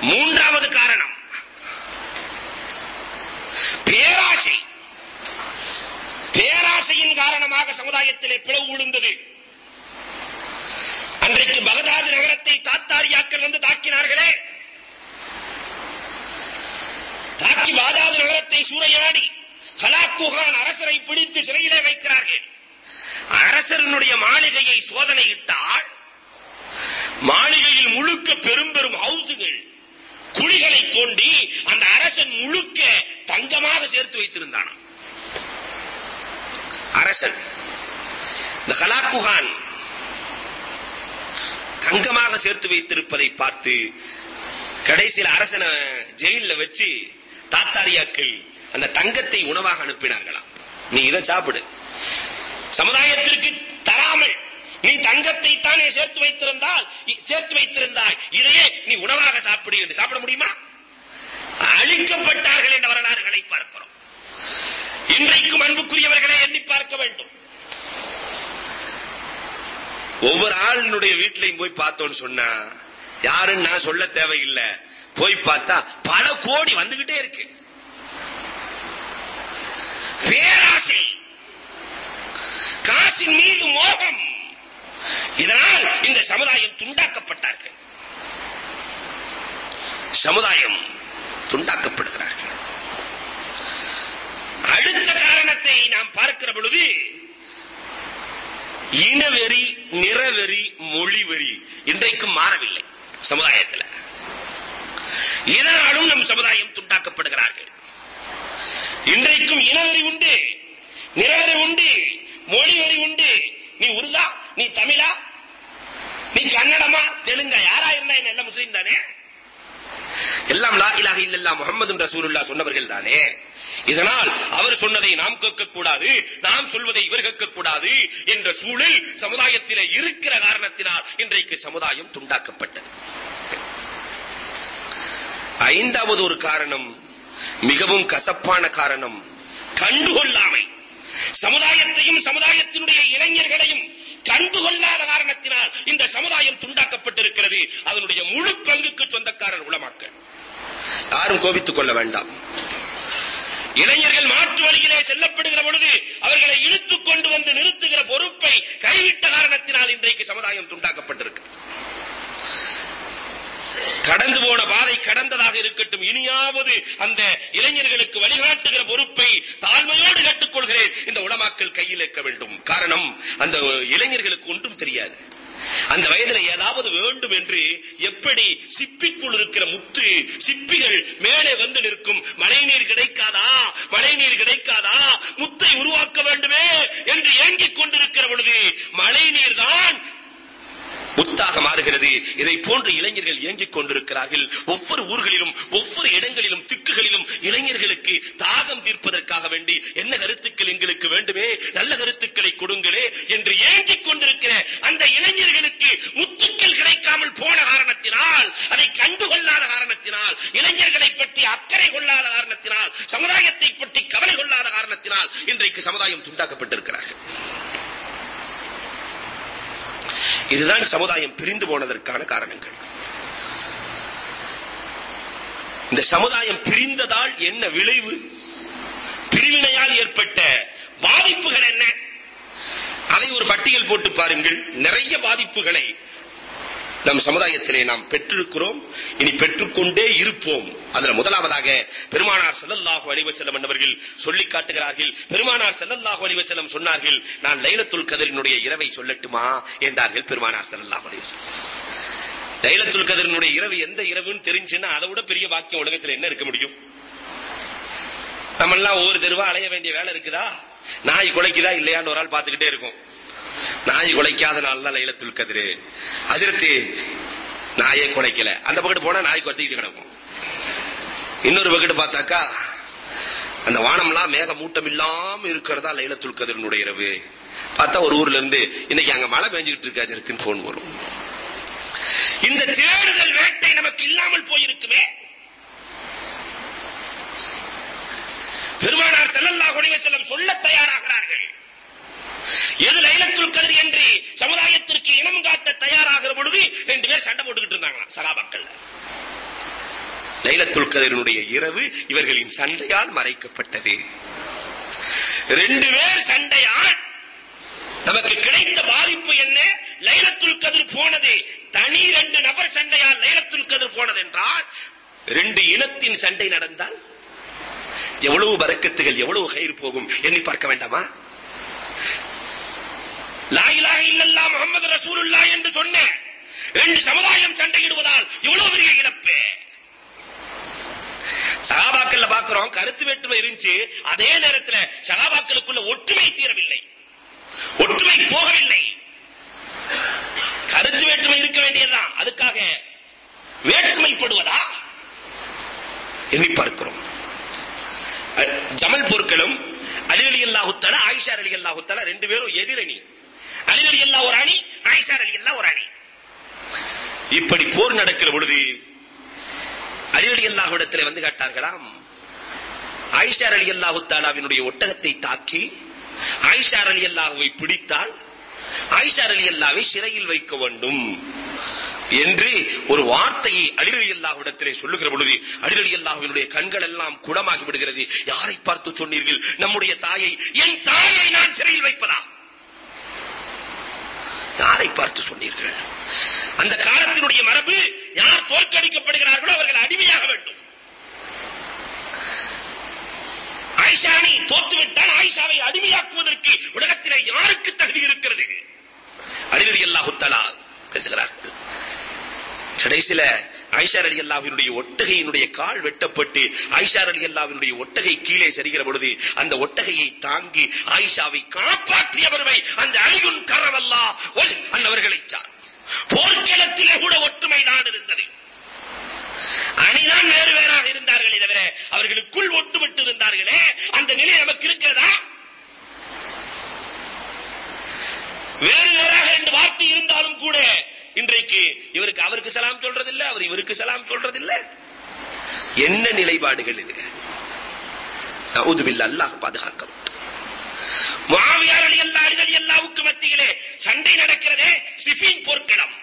மூன்றாவது காரணம். பேராசை. பேராசையின் காரணமாக சமுதாயத்திலே பிளவு விழுந்தது. அன்றைக்கு பகதாது நகரத்தை தாத்தாரியாக்கள் வந்து தாக்கினார்களே. தாக்கி பாதாது நகரத்தை சூறையாடி கலாக்குகான் அரசரை பிடித்து சிறையிலே வைக்கிறார்கள். அரசனுடைய மாளிகையை சோதனையிட்டால் மாளிகையில் முழுக்க பெரும் பெரும் ஹவுசுகள் குழிகளை தோண்டி அந்த அரசன் முழுக்க தங்கமாக சேர்த்து வைத்திருந்தான் அரசன் இந்த கலாக்குகான் தங்கமாக சேர்த்து வைத்திருப்பதை பார்த்து கடைசியில் அரசனை ஜெயில வச்சு தாத்தாரியாக்கள் அந்த தங்கத்தை உணவாக அனுப்பினார்களாம். நீ இதை சாப்பிடு. சமுதாயத்திற்கு தராமல் நீ தங்கத்தை தானே சேர்த்து வைத்திருந்தால் சேர்த்து வைத்திருந்தாய். இதையே நீ உணவாக சாப்பிடு என்று சாப்பிட முடியுமா? அழிக்கப்பட்டார்கள் என்ற வரலாறுகளை பார்க்கிறோம். இன்றைக்கும் அன்புக்குரியவர்களை எண்ணி பார்க்க வேண்டும். ஒவ்வொரு ஆளுடைய வீட்லையும் போய் பார்த்தோன்னு சொன்னா யாருன்னு நான் சொல்ல தேவையில்லை. போய் பார்த்தா பல கோடி வந்துகிட்டே இருக்கு. பேராசை காசின் மீது மோகம். இதனால் இந்த சமுதாயம் துண்டாக்கப்பட்டார்கள். சமுதாயம் துண்டாக்கப்படுகிறார்கள். அடுத்த காரணத்தை நாம் பார்க்கிற பொழுது இனவெறி நிறவெறி மொழிவெறி இன்றைக்கும் மாறவில்லை சமுதாயத்தில். இதனாலும் நம் சமுதாயம் துண்டாக்கப்படுகிறார்கள். இன்றைக்கும் இனவெறி உண்டு நிறவெறி உண்டு மொழிவெறி உண்டு. நீ உருதா நீ தமிழா நீ கன்னடமா தெலுங்கா யாரா இருந்தா என்ன எல்லாம் முஸ்லீம் தானே? எல்லாம் லா இலாக இல்லல்லா முகமது ரசூலுல்லா சொன்னவர்கள் தானே? இதனால் அவர் சொன்னதை நாம் கேட்கக்கூடாது நாம் சொல்வதை இவர் கேட்கக்கூடாது என்ற சூழல் சமுதாயத்தில் இருக்கிற காரணத்தினால் இன்றைக்கு சமுதாயம் துண்டாக்கப்பட்டது. ஐந்தாவது ஒரு காரணம் மிகவும் கசப்பான காரணம் கண்டுகொள்ளாமை. சமுதாயத்தையும் சமுதாயத்தினுடைய இளைஞர்களையும் கண்டுகொள்ளாத காரணத்தினால் இந்த சமுதாயம் துண்டாக்கப்பட்டிருக்கிறது. அதனுடைய முழு பங்குக்கு சொந்தக்காரர் உளமாக்கள் யாரும் கோபித்துக் கொள்ள வேண்டாம். இளைஞர்கள் மாற்று வழியிலே செல்லப்படுகிற பொழுது அவர்களை இழுத்துக் கொண்டு வந்து நிறுத்துகிற பொறுப்பை கைவிட்ட காரணத்தினால் இன்றைக்கு சமுதாயம் துண்டாக்கப்பட்டிருக்கு. கடந்து போன பாதை கடந்ததாக இருக்கட்டும். இனியாவது அந்த இளைஞர்களுக்கு வழிகாட்டுகிற பொறுப்பை தாழ்மையோடு கேட்டுக்கொள்கிறேன். இந்த உலமாக்கள் கையில் இருக்க வேண்டும். காரணம் அந்த இளைஞர்களுக்கு ஒன்றும் தெரியாது. அந்த வயதுல ஏதாவது வேண்டும் என்று எப்படி சிப்பிக்குள் இருக்கிற முத்து சிப்பிகள் மேலே வந்து நிற்கும் மழை நீர் கிடைக்காதா? மழை நீர் கிடைக்காதா? முத்தை உருவாக்க வேண்டுமே? என்று ஏங்கிக் கொண்டிருக்கிற பொழுது மழை நீர் தான் முத்தாக மாறுகிறது. இதை போன்று இளைஞர்கள் இயங்கிக் கொண்டிருக்கிறார்கள். ஒவ்வொரு ஊர்களிலும் ஒவ்வொரு இடங்களிலும் திக்குகளிலும் இளைஞர்களுக்கு தாகம் தீர்ப்பதற்காக வேண்டி என்ன கருத்துக்கள் எங்களுக்கு வேண்டுமே? நல்ல கருத்துக்களை கொடுங்களே என்று ஏங்கிக் கொண்டிருக்கிற அந்த இளைஞர்களுக்கு முத்துக்கள் கிடைக்காமல் போன காரணத்தினால் அதை கண்டுகொள்ளாத காரணத்தினால் இளைஞர்களை பற்றி அக்கறை கொள்ளாத காரணத்தினால் சமுதாயத்தை பற்றி கவலை கொள்ளாத காரணத்தினால் இன்றைக்கு சமுதாயம் துண்டாக்கப்பட்டிருக்கிறார்கள். இதுதான் சமுதாயம் பிரிந்து போனதற்கான காரணங்கள். இந்த சமுதாயம் பிரிந்ததால் என்ன விளைவு? பிரிவினையால் ஏற்பட்ட பாதிப்புகள் என்ன? அதை ஒரு பட்டியல் போட்டு பாருங்கள். நிறைய பாதிப்புகளை நம் சமுதாயத்திலே நாம் பெற்றிருக்கிறோம். இனி பெற்றுக்கொண்டே இருப்போம். அதுல முதலாவதாக பெருமானார் செல்லல்லாஹு அலைஹி செல்லம் என்பவர்கள் சொல்லி காட்டுகிறார்கள். பெருமானார் செல்லல்லாஹு அலைஹி செல்லம் சொன்னார்கள் நான் லைலத்துல் கதிரினுடைய இரவை சொல்லட்டுமா? என்றார்கள் பெருமானார் ஸல்லல்லாஹு அலைஹி லைலத்துல் கதிரினுடைய இரவு எந்த இரவுன்னு தெரிஞ்சுன்னா அதை விட பெரிய பாக்கியம் உலகத்தில் என்ன இருக்க முடியும்? நம்ம எல்லாம் ஒவ்வொரு தெருவா அலைய வேண்டிய வேலை இருக்குதா? நாய் குலைக்குதா இல்லையான்னு ஒரு ஆள் பார்த்துக்கிட்டே இருக்கும். நாய் குலைக்காத நாள் தான் லைலத்துல் கதிரு. அதிர்த்து நாயே குலைக்கல. அந்த பக்கத்து போனா நாய் கொத்திக்கிட்டு கிடக்கும். இன்னொரு பக்கத்து பார்த்தாக்கா அந்த வானம்லாம் மேக மூட்டம் இல்லாம இருக்கிறதா லைலத்துல் கதிரனுடைய இரவு. பார்த்தா ஒரு ஊர்ல இருந்து இன்னைக்கு அங்க மழை பெஞ்சுக்கிட்டு இருக்கா சரித்தின் போன் வரும். இந்த தேடுதல் வேட்டை நமக்கு இல்லாமல் போயிருக்குமே. பெருமானார் செல்லல்லா குடிவசலம் சொல்ல தயாராகிறார்கள். எது லைலத்துல் கதிர் என்று சமுதாயத்திற்கு இனம் காட்ட தயாராகிற பொழுது ரெண்டு பேர் சண்டை போட்டுக்கிட்டு இருந்தாங்களாம் சகாபாக்கள். லைலத்துல் கதிரினுடைய இரவு இவர்களின் சண்டையால் மறைக்கப்பட்டது. ரெண்டு பேர் சண்டையால் நமக்கு கிடைத்த பாதிப்பு என்ன? லைலத்துல் கதிர் போனது. தனி ரெண்டு நபர் சண்டையால் லைலத்துல் கதிர் போனது என்றால் ரெண்டு இனத்தின் சண்டை நடந்தால் எவ்வளவு பறக்கத்துகள் எவ்வளவு கயிறு போகும்? எண்ணி பார்க்க வேண்டாமா? லாயிலாக இல்லல்லா முகமது ரசூலுல்லா என்று சொன்ன ரெண்டு சமுதாயம் சண்டையிடுவதால் இவ்வளவு பெரிய இழப்பு. சகாபாக்கள்ல பாக்குறோம் கருத்து வேற்றுமை இருந்துச்சு. அதே நேரத்துல சகாபாக்களுக்குள்ள ஒற்றுமை தீரவில்லை. ஒற்றுமை போகவில்லை. கருத்து வேற்றுமை இருக்க வேண்டியதுதான். அதுக்காக வேற்றுமைப்படுவதா? எண்ணி பார்க்கிறோம் ஜமல் பொருட்களும் அலி அலி அல்லாஹுத்தல ஆயிஷா அலி அல்லாஹுத்தல ரெண்டு பேரும் எதிரணி. அலி அலி அல்லா ஒரு அணி ஆயிஷா அலி அல்லா ஒரு அணி. இப்படி போர் நடக்கிற பொழுது அலி அலி அல்லாஹ்விடத்தில் வந்து கேட்டார்களாம். ஆயிஷா அலி அல்லாஹு தாலாவினுடைய ஒட்டகத்தை தாக்கி ஆயிஷா அலி அல்லாஹுவை பிடித்தால் ஆயிஷா அலி அல்லாவை சிறையில் வைக்க வேண்டும் என்று ஒரு வார்த்தையை அலிரலி அல்லாஹ்விடத்திலே சொல்லுகிற பொழுது அலிரலி அல்லாஹ்வினுடைய கண்கள் எல்லாம் குடமாகி விடுகிறது. யாரை பார்த்து சொன்னீர்கள்? நம்முடைய தாயை என் தாயை நான் சிறையில் வைப்பதா? யாரை பார்த்து சொன்னீர்கள். அந்த காலத்தினுடைய மரபு யார் தோற்கடிக்கப்படுகிறார்களோ அவர்கள் அடிமையாக வேண்டும். ஆயிஷாணி தோத்துவிட்டால் ஆயிஷாவை அடிமையாக்குவதற்கு உலகத்திலே யாருக்கு தகுதி இருக்கிறது? அலிரலி அல்லாஹு தலா பேசுகிறார்கள் கடைசியில ஐஷார் அலி அல்லாவினுடைய ஒட்டகையினுடைய கால் வெட்டப்பட்டு ஐஷார் அலி அல்லாவினுடைய ஒட்டகை கீழே சரிகிற பொழுது அந்த ஒட்டகையை தாங்கி ஆயிஷாவை காப்பாற்றியவர்வை அந்த அலியுன் கரவல்லா அன்னவர்களை சார். போர்க்களத்திலே கூட ஒற்றுமை தான் இருந்தது. அணிதான் வேறு வேறாக இருந்தார்களே தவிர அவர்களுக்குள் ஒட்டுமிட்டு இருந்தார்களே அந்த நிலை நமக்கு இருக்கிறதா? வேறு வேறாக ரெண்டு வார்த்தை இருந்தாலும் கூட இன்றைக்கு இவருக்கு அவருக்கு சலாம் சொல்றது இல்ல அவர் இவருக்கு சலாம் சொல்றது இல்ல என்ன நிலைப்பாடுகள் இது? அல்லாஹ் பாதுகாக்க மாவியார் அலி அல்லா அலி அல்லாவுக்கு மத்தியிலே சண்டை நடக்கிறதே சிஃபின் போர்க்களம்.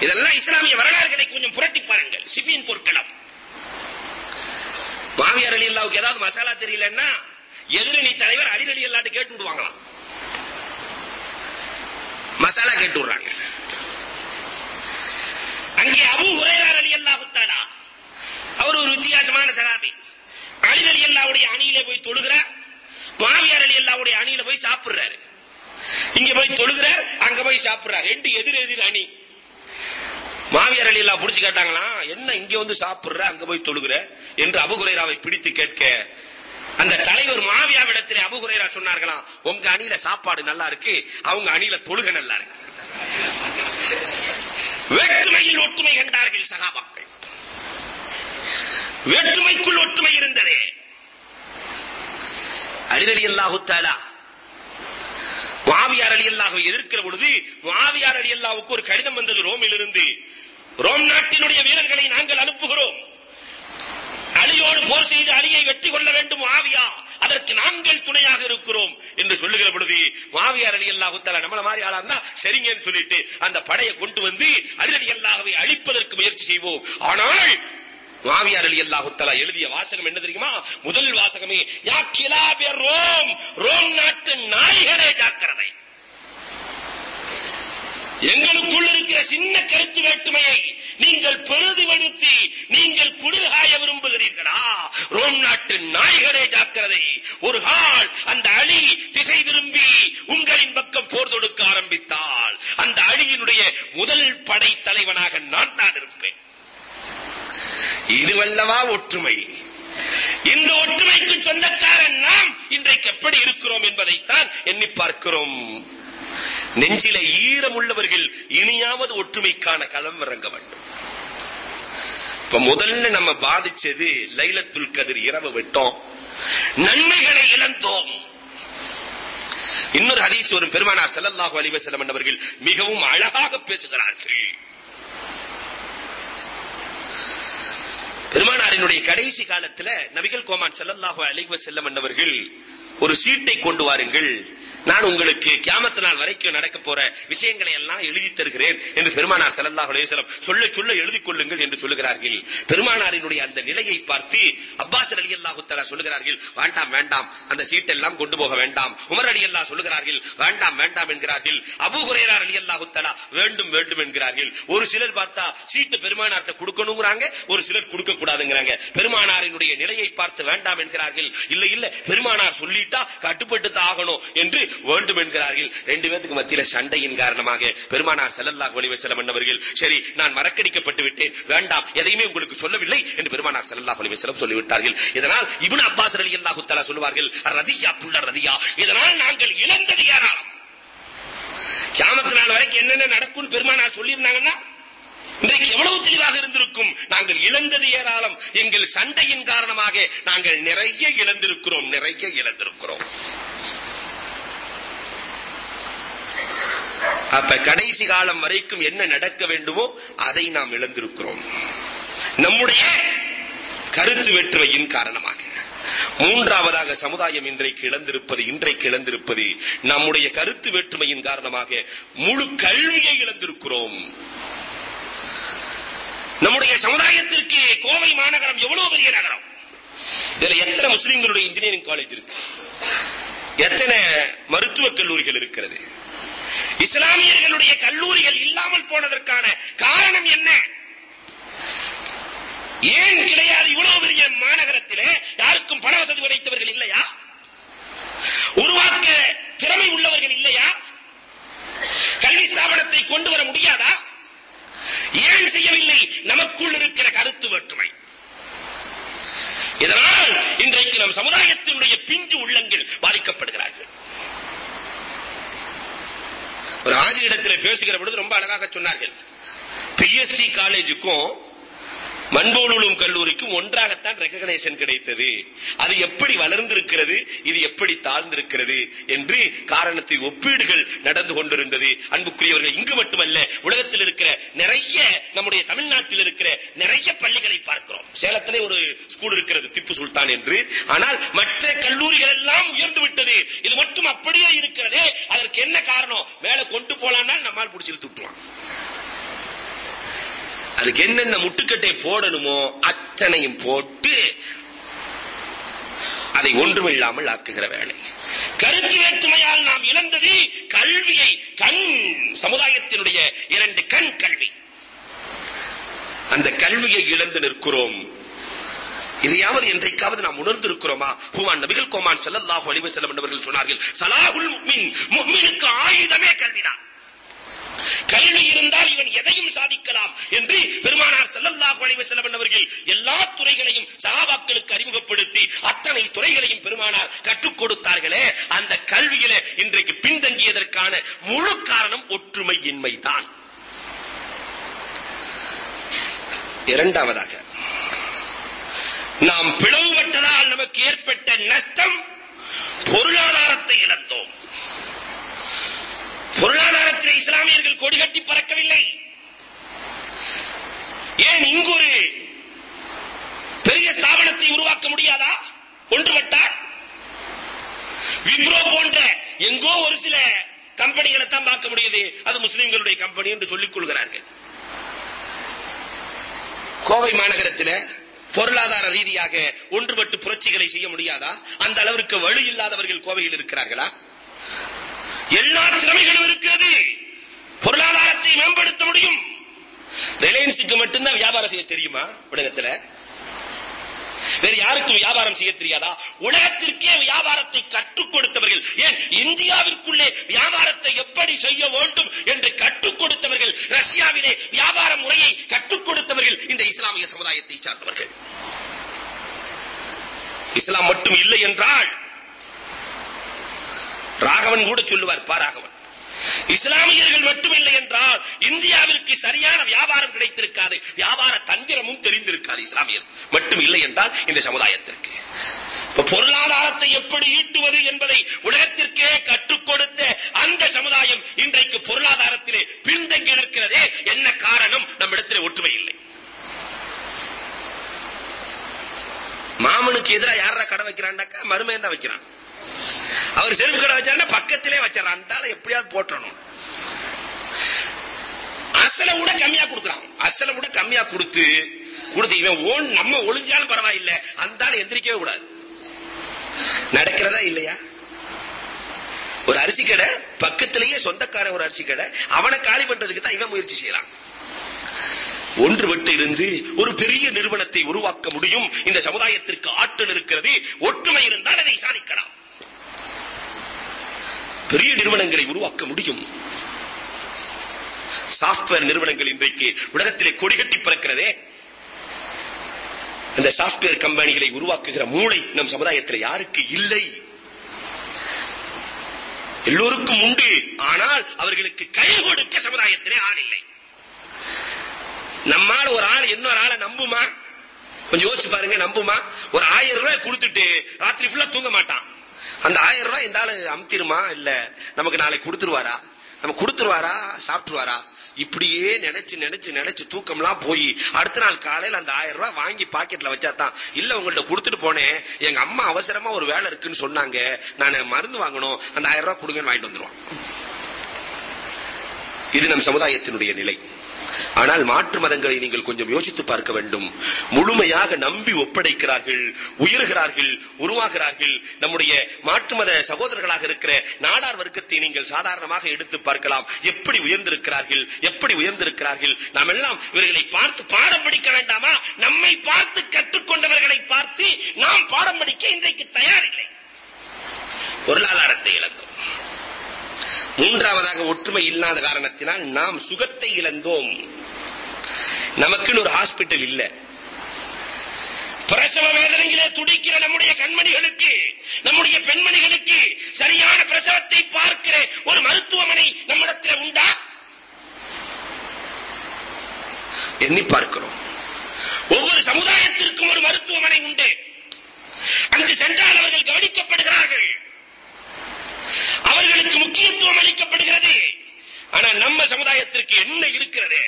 இதெல்லாம் இஸ்லாமிய வரலாறுகளை கொஞ்சம் புரட்டி பாருங்கள். சிஃபின் போர்க்களம். மாவியார் அலி அல்லாவுக்கு ஏதாவது மசாலா தெரியலன்னா எதிரணி தலைவர் அலி அலி அல்லாட்டு கேட்டு விடுவாங்களாம். மசாலா கேட்டு விடுறாங்க. அங்கே அபு ஹுரைரா ரலியல்லாஹு தஆலா அவர் ஒரு வித்தியாசமான சகாபி. அலி அலி அல்லாவுடைய அணியிலே போய் தொழுகிறார். மாவியார் அலி அல்லாவுடைய அணியில போய் சாப்பிடுறாரு. இங்க போய் தொழுகிறார் அங்க போய் சாப்பிடுறாரு. ரெண்டு எதிர் எதிர் அணி. மாவியார் அலி அலியல்லா புடிச்சு கேட்டாங்களா என்ன இங்க வந்து சாப்பிடுற அங்க போய் தொழுகிற? என்று அபுகுரைராவை பிடித்து கேட்க அந்த தலைவர் மாவியாவிடத்திலே அபுகுரைரா சொன்னார்களாம் உங்க அணியில சாப்பாடு நல்லா இருக்கு அவங்க அணியில தொழுக நல்லா இருக்கு. வேற்றுமையில் கண்டார்கள் சகாபாக்கள். வேற்றுமைக்குள் ஒற்றுமை இருந்ததே. அலிரலி அல்லாஹு தாலா மாவியார் அலி அல்லாஹ் எதிர்க்கிற பொழுது மாவியார் அலி அல்லாவுக்கு ஒரு கடிதம் வந்தது ரோமிலிருந்து. ரோம் நாட்டினுடைய வீரர்களை நாங்கள் அனுப்புகிறோம். அலியோடு போர் செய்து அலியை வெற்றி கொள்ள வேண்டும் மாவியா. அதற்கு நாங்கள் துணையாக இருக்கிறோம் என்று சொல்லுகிற பொழுது மாவியார் அலி அல்லாஹு நம்மள மாதிரி ஆளா இருந்தா சரிங்கன்னு சொல்லிட்டு அந்த படையை கொண்டு வந்து அலி அலி அழிப்பதற்கு முயற்சி செய்வோம். ஆனால் மாவியார் அலி அல்லாஹுத்தலா எழுதிய வாசகம் என்ன தெரியுமா? முதல் வாசகமே யா கிலாபே ரோம் ரோம் நாட்டு நாய்களே ஜாக்கிரதை. எங்களுக்குள் இருக்கிற சின்ன கருத்து வேற்றுமையை நீங்கள் பெரிதுபடுத்தி நீங்கள் குளிர்காய விரும்புகிறீர்களா? ரோம் நாட்டு நாய்களே ஜாக்கிரதை. ஒரு கால் அந்த அழி திசை திரும்பி உங்களின் பக்கம் போர் தொடுக்க ஆரம்பித்தால் அந்த அழியினுடைய முதல் படை தலைவனாக நான் தான் இருப்பேன். இதுவல்லவா ஒற்றுமை. இந்த ஒற்றுமைக்கு சொந்தக்காரன் நாம் இன்றைக்கு எப்படி இருக்கிறோம் என்பதைத்தான் எண்ணி பார்க்கிறோம். நெஞ்சில ஈரம் உள்ளவர்கள் இனியாவது ஒற்றுமைக்கான களம் இறங்க வேண்டும். இப்ப முதல்ல நம்ம பாதிச்சது லைலத்துல் கதிர் இரவு விட்டோம். நன்மைகளை இழந்தோம். இன்னொரு ஹதீஸ் வரும். பெருமானார் செல்லல்லாஹு அலைஹி வஸல்லம் அவர்கள் மிகவும் அழகாக பேசுகிறார்கள். பெருமானாரினுடைய கடைசி காலத்துல நபிகள் கோமான் செல்லல்லாஹு அழிவ வஸல்லம் என்பவர்கள் ஒரு சீட்டை கொண்டு வாருங்கள். நான் உங்களுக்கு கியாமத்து நாள் வரைக்கும் நடக்க போற விஷயங்களை எல்லாம் எழுதி தருகிறேன் என்று பெருமானார் ஸல்லல்லாஹு அலைஹி வஸல்லம் சொல்ல சொல்ல எழுதிக் கொள்ளுங்கள் என்று சொல்லுகிறார்கள். பெருமானாரினுடைய அந்த நிலையை பார்த்து அப்பாஸ் ரலியல்லாஹு தஆலா சொல்லுகிறார்கள் வேண்டாம் வேண்டாம் அந்த சீட்டெல்லாம் கொண்டு போக வேண்டாம். உமர் ரலியல்லாஹு சொல்லுகிறார்கள் வேண்டாம் வேண்டாம் என்கிறார்கள். அபூ ஹுரைரா ரலியல்லாஹு தஆலா வேண்டும் வேண்டும் என்கிறார்கள். ஒரு சிலர் பார்த்தா சீட்டு பெருமானார்ட்ட கொடுக்கணும்ங்கறாங்க ஒரு சிலர் கொடுக்க கூடாதுங்கறாங்க பெருமானாரினுடைய நிலையை பார்த்து வேண்டாம் என்கிறார்கள். இல்ல இல்ல பெருமானார் சொல்லிட்டா கட்டுப்பட்டு தான் ஆகணும் என்று வேண்டும் என்கிறார்கள் ரெண்டு பேத்துக்கு மத்தியில சண்டையின் காரணமாக பெருமானார் செல்லல்லாஹ் அலைஹி வஸல்லம் அவர்கள் சரி நான் மறக்கடிக்கப்பட்டு விட்டேன். வேண்டாம். எதையுமே உங்களுக்கு சொல்லவில்லை என்று பெருமானார் செல்லல்லாஹ் அலைஹி வஸல்லம் சொல்லிவிட்டார்கள். இதனால் இப்னு அப்பாஸ் அலி அல்லாஹு தலா சொல்லுவார்கள் ரதியா குள்ள ரதியா. இதனால் நாங்கள் இழந்தது ஏராளம். கியாமத்து நாள் வரைக்கும் என்னென்ன நடக்கும் பெருமானார் சொல்லியிருந்தாங்கன்னா இன்றைக்கு எவ்வளவு தெளிவாக இருந்திருக்கும். நாங்கள் இழந்தது ஏராளம். எங்கள் சண்டையின் காரணமாக நாங்கள் நிறைய இழந்திருக்கிறோம். நிறைய இழந்திருக்கிறோம். அப்ப கடைசி காலம் வரைக்கும் என்ன நடக்க வேண்டுமோ அதை நாம் இழந்திருக்கிறோம். நம்முடைய கருத்து வெற்றுமையின் காரணமாக. மூன்றாவதாக சமுதாயம் இன்றைக்கு இழந்திருப்பது இன்றைக்கு இழந்திருப்பது நம்முடைய கருத்து வேற்றுமையின் காரணமாக முழு கல்வியை இழந்திருக்கிறோம். நம்முடைய சமுதாயத்திற்கு கோவை மாநகரம் எவ்வளவு பெரிய நகரம்? இதுல எத்தனை முஸ்லிம்களுடைய இன்ஜினியரிங் காலேஜ் இருக்கு? எத்தனை மருத்துவக் கல்லூரிகள் இருக்கிறது? இஸ்லாமியர்களுடைய கல்லூரிகள் இல்லாமல் போனதற்கான காரணம் என்ன? ஏன் கிடையாது இவ்வளவு பெரிய மாநகரத்திலே? யாருக்கும் பண வசதி உடைத்தவர்கள் இல்லையா? உருவாக்க திறமை உள்ளவர்கள் இல்லையா? கல்வி ஸ்தாபனத்தை கொண்டு வர முடியாதா? ஏன் செய்யவில்லை? நமக்குள் இருக்கிற கருத்து வேற்றுமை. இதனால் இன்றைக்கு நம் சமுதாயத்தினுடைய பிஞ்சு உள்ளங்கள் பாதிக்கப்படுகிறார்கள். ஒரு ஆஜி இடத்துல பேசுகிற பொழுது ரொம்ப அழகாக சொன்னார்கள். பிஎஸ்சி காலேஜுக்கும் மண்போலுளும் கல்லூரிக்கும் ஒன்றாகத்தான் ரெகக்னேஷன் கிடைத்தது. அது எப்படி வளர்ந்திருக்கிறது? இது எப்படி தாழ்ந்திருக்கிறது? என்று காரணத்தை ஒப்பீடுகள் நடந்து கொண்டிருந்தது. அன்புக்குரியவர்கள் இங்கு மட்டுமல்ல உலகத்தில் இருக்கிற நிறைய நம்முடைய தமிழ்நாட்டில் இருக்கிற நிறைய பள்ளிகளை பார்க்கிறோம். சேலத்திலே ஒரு ஸ்கூல் இருக்கிறது திப்பு சுல்தான் என்று. ஆனால் மற்ற கல்லூரிகள் எல்லாம் உயர்ந்து விட்டது. இது மட்டும் அப்படியே இருக்கிறதே. அதற்கு என்ன காரணம்? மேல கொண்டு போலான்னா நம்மால் பிடிச்சிட்டு விட்டுருவான் அதுக்கு என்னென்ன முட்டுக்கட்டை போடணுமோ அத்தனையும் போட்டு அதை ஒன்றுமில்லாமல் ஆக்குகிற வேலை. கருத்து வேற்றுமையால் நாம் இழந்தது கல்வியை கண் சமுதாயத்தினுடைய இரண்டு கண் கல்வி. அந்த கல்வியை இழந்து நிற்கிறோம். இதையாவது என்றைக்காவது நாம் உணர்ந்திருக்கிறோமா? ஹுமான் நபிகள் கோமான் ஸல்லல்லாஹு அலைஹி வஸல்லம் அவர்கள் சொன்னார்கள் சலாஹுல் முக்மின் முக்மினுக்கு ஆயுதமே கல்விதான். கல்வி இருந்தால் இவன் எதையும் சாதிக்கலாம் என்று பெருமானார் ஸல்லல்லாஹு அலைஹி வஸல்லம் அவர்கள் எல்லா துறைகளையும் சகாபாக்களுக்கு அறிமுகப்படுத்தி அத்தனை துறைகளையும் பெருமானார் கற்றுக் கொடுத்தார்களே அந்த கல்வியில இன்றைக்கு பின்தங்கியதற்கான முழு காரணம் ஒற்றுமையின்மை தான் இரண்டாவதாக நாம் பிளவுபட்டதால் நமக்கு ஏற்பட்ட நஷ்டம் பொருளாதாரத்தை இழந்தோம். பொருளாதாரத்தில் இஸ்லாமியர்கள் கொடிகட்டி பறக்கவில்லை. ஏன் இங்கு ஒரு பெரிய ஸ்தாபனத்தை உருவாக்க முடியாதா? ஒன்றுபட்டால் விப்ரோ போன்ற எங்கோ ஒரு சில கம்பெனிகளை தான் பார்க்க முடியுது. அது முஸ்லிம்களுடைய கம்பெனி என்று சொல்லிக் கொள்கிறார்கள். கோவை மாநகரத்தில் பொருளாதார ரீதியாக ஒன்றுபட்டு புரட்சிகளை செய்ய முடியாதா? அந்த அளவிற்கு வழி இல்லாதவர்கள் கோவையில் இருக்கிறார்களா? எல்லா திறமைகளும் இருக்கிறது. பொருளாதாரத்தை மேம்படுத்த முடியும். ரிலையன்ஸுக்கு மட்டும்தான் வியாபாரம் செய்ய தெரியுமா உலகத்துல? வேறு யாருக்கும் வியாபாரம் செய்ய தெரியாதா? உலகத்திற்கே வியாபாரத்தை கற்றுக் கொடுத்தவர்கள். ஏன்? இந்தியாவிற்குள்ளே வியாபாரத்தை எப்படி செய்ய வேண்டும் என்று கற்றுக் கொடுத்தவர்கள் ரஷ்யாவிலே வியாபார முறையை கற்றுக் கொடுத்தவர்கள் இந்த இஸ்லாமிய சமுதாயத்தை சார்ந்தவர்கள். இஸ்லாம் மட்டும் இல்லை என்றால் ராகவன் கூட சொல்லுவார் பாராகவன். இஸ்லாமியர்கள் மட்டுமில்லை என்றால் இந்தியாவிற்கு சரியான வியாபாரம் கிடைத்திருக்காது. வியாபார தந்திரமும் தெரிந்திருக்காது இஸ்லாமியர் மட்டும் இல்லை என்றால் இந்த சமுதாயத்தில் இப்ப பொருளாதாரத்தை எப்படி ஈட்டுவது என்பதை உலகத்திற்கே கற்றுக் கொடுத்த அந்த சமுதாயம் இன்றைக்கு பொருளாதாரத்திலே பின்தங்கி இருக்கிறதே என்ன காரணம் நம்மிடத்திலே ஒற்றுமை இல்லை மாமனுக்கு எதிராக யாரா கடை வைக்கிறான்டாக்கா மருமையன் தான் வைக்கிறான் அவர் செருப்பு கடை வச்சாருன்னா பக்கத்திலே வச்சார் அந்த ஆளை எப்படியாவது போட்டணும் அசல கூட கம்மியா கொடுக்குறான் அசல கூட கம்மியா கொடுத்து கொடுத்து இவன் ஓன் நம்ம ஒளிஞ்சாலும் பரவாயில்ல. அந்த ஆள் எந்திரிக்கவே கூடாது. நடக்கிறதா இல்லையா? ஒரு அரிசி கடை பக்கத்திலேயே சொந்தக்கார ஒரு அரிசி கடை அவனை காலி பண்றதுக்கு தான் இவன் முயற்சி செய்யறான். ஒன்றுபட்டு இருந்து ஒரு பெரிய நிறுவனத்தை உருவாக்க முடியும். இந்த சமுதாயத்திற்கு ஆற்றல் இருக்கிறது. ஒற்றுமை இருந்தால் அதை சாதிக்கலாம். பெரிய நிறுவனங்களை உருவாக்க முடியும். சாப்ட்வேர் நிறுவனங்கள் இன்றைக்கு உலகத்தில் கொடிகட்டி பறக்கிறதே அந்த சாப்ட்வேர் கம்பெனிகளை உருவாக்குகிற மூளை நம் சமுதாயத்தில் யாருக்கு இல்லை? எல்லோருக்கும் உண்டு. ஆனால் அவர்களுக்கு கை கொடுக்க சமுதாயத்திலே ஆள் இல்லை. நம்மால ஒரு ஆள் இன்னொரு ஆளை நம்புமா? கொஞ்சம் யோசிச்சு பாருங்க நம்புமா? ஒரு ஆயிரம் ரூபாய் கொடுத்துட்டு ராத்திரி ஃபுல்லா தூங்க மாட்டான். அந்த ஆயிரம் ரூபாய் இந்த ஆளு அமுத்திருமா? இல்ல நமக்கு நாளைக்கு கொடுத்துருவாரா? நம்ம கொடுத்துருவாரா? சாப்பிட்டுருவாரா? இப்படியே நினைச்சு நினைச்சு நினைச்சு தூக்கம்லாம் போய் அடுத்த நாள் காலையில அந்த ஆயிரம் ரூபாய் வாங்கி பாக்கெட்ல வச்சா தான் இல்ல உங்கள்ட்ட கொடுத்துட்டு போனேன். எங்க அம்மா அவசரமா ஒரு வேலை இருக்குன்னு சொன்னாங்க. நான் மருந்து வாங்கணும். அந்த ஆயிரம் ரூபாய் கொடுங்கன்னு வாங்கிட்டு வந்துருவான். இது நம் சமுதாயத்தினுடைய நிலை. ஆனால் மாற்று மதங்களை நீங்கள் கொஞ்சம் யோசித்து பார்க்க வேண்டும். முழுமையாக நம்பி ஒப்படைக்கிறார்கள் உயர்கிறார்கள் உருவாகிறார்கள். நம்முடைய மாற்று மத சகோதரர்களாக இருக்கிற நாடார் வர்க்கத்தை நீங்கள் சாதாரணமாக எடுத்து பார்க்கலாம். எப்படி உயர்ந்திருக்கிறார்கள் எப்படி உயர்ந்திருக்கிறார்கள். நாம் எல்லாம் இவர்களை பார்த்து பாடம் படிக்க வேண்டாமா? நம்மை பார்த்து கற்றுக்கொண்டவர்களை பார்த்து நாம் பாடம் படிக்க இன்றைக்கு தயாரில்லை. பொருளாதாரத்தை இழந்தோம். மூன்றாவதாக ஒற்றுமை இல்லாத காரணத்தினால் நாம் சுகத்தை இழந்தோம். நமக்குன்னு ஒரு ஹாஸ்பிட்டல் இல்ல. பிரசவ வேதனையிலே துடிக்கிற நம்முடைய கண்மணிகளுக்கு நம்முடைய பெண்மணிகளுக்கு சரியான பிரசவத்தை பார்க்கிற ஒரு மருத்துவமனை நம்மிடத்தில் உண்டா? எண்ணி பார்க்கிறோம். ஒவ்வொரு சமுதாயத்திற்கும் ஒரு மருத்துவமனை உண்டு. அங்கு சென்றால் அவர்கள் கவனிக்கப்படுகிறார்கள். அவர்களுக்கு முக்கியத்துவம் அளிக்கப்படுகிறது. ஆனா நம்ம சமுதாயத்திற்கு என்ன இருக்கிறது?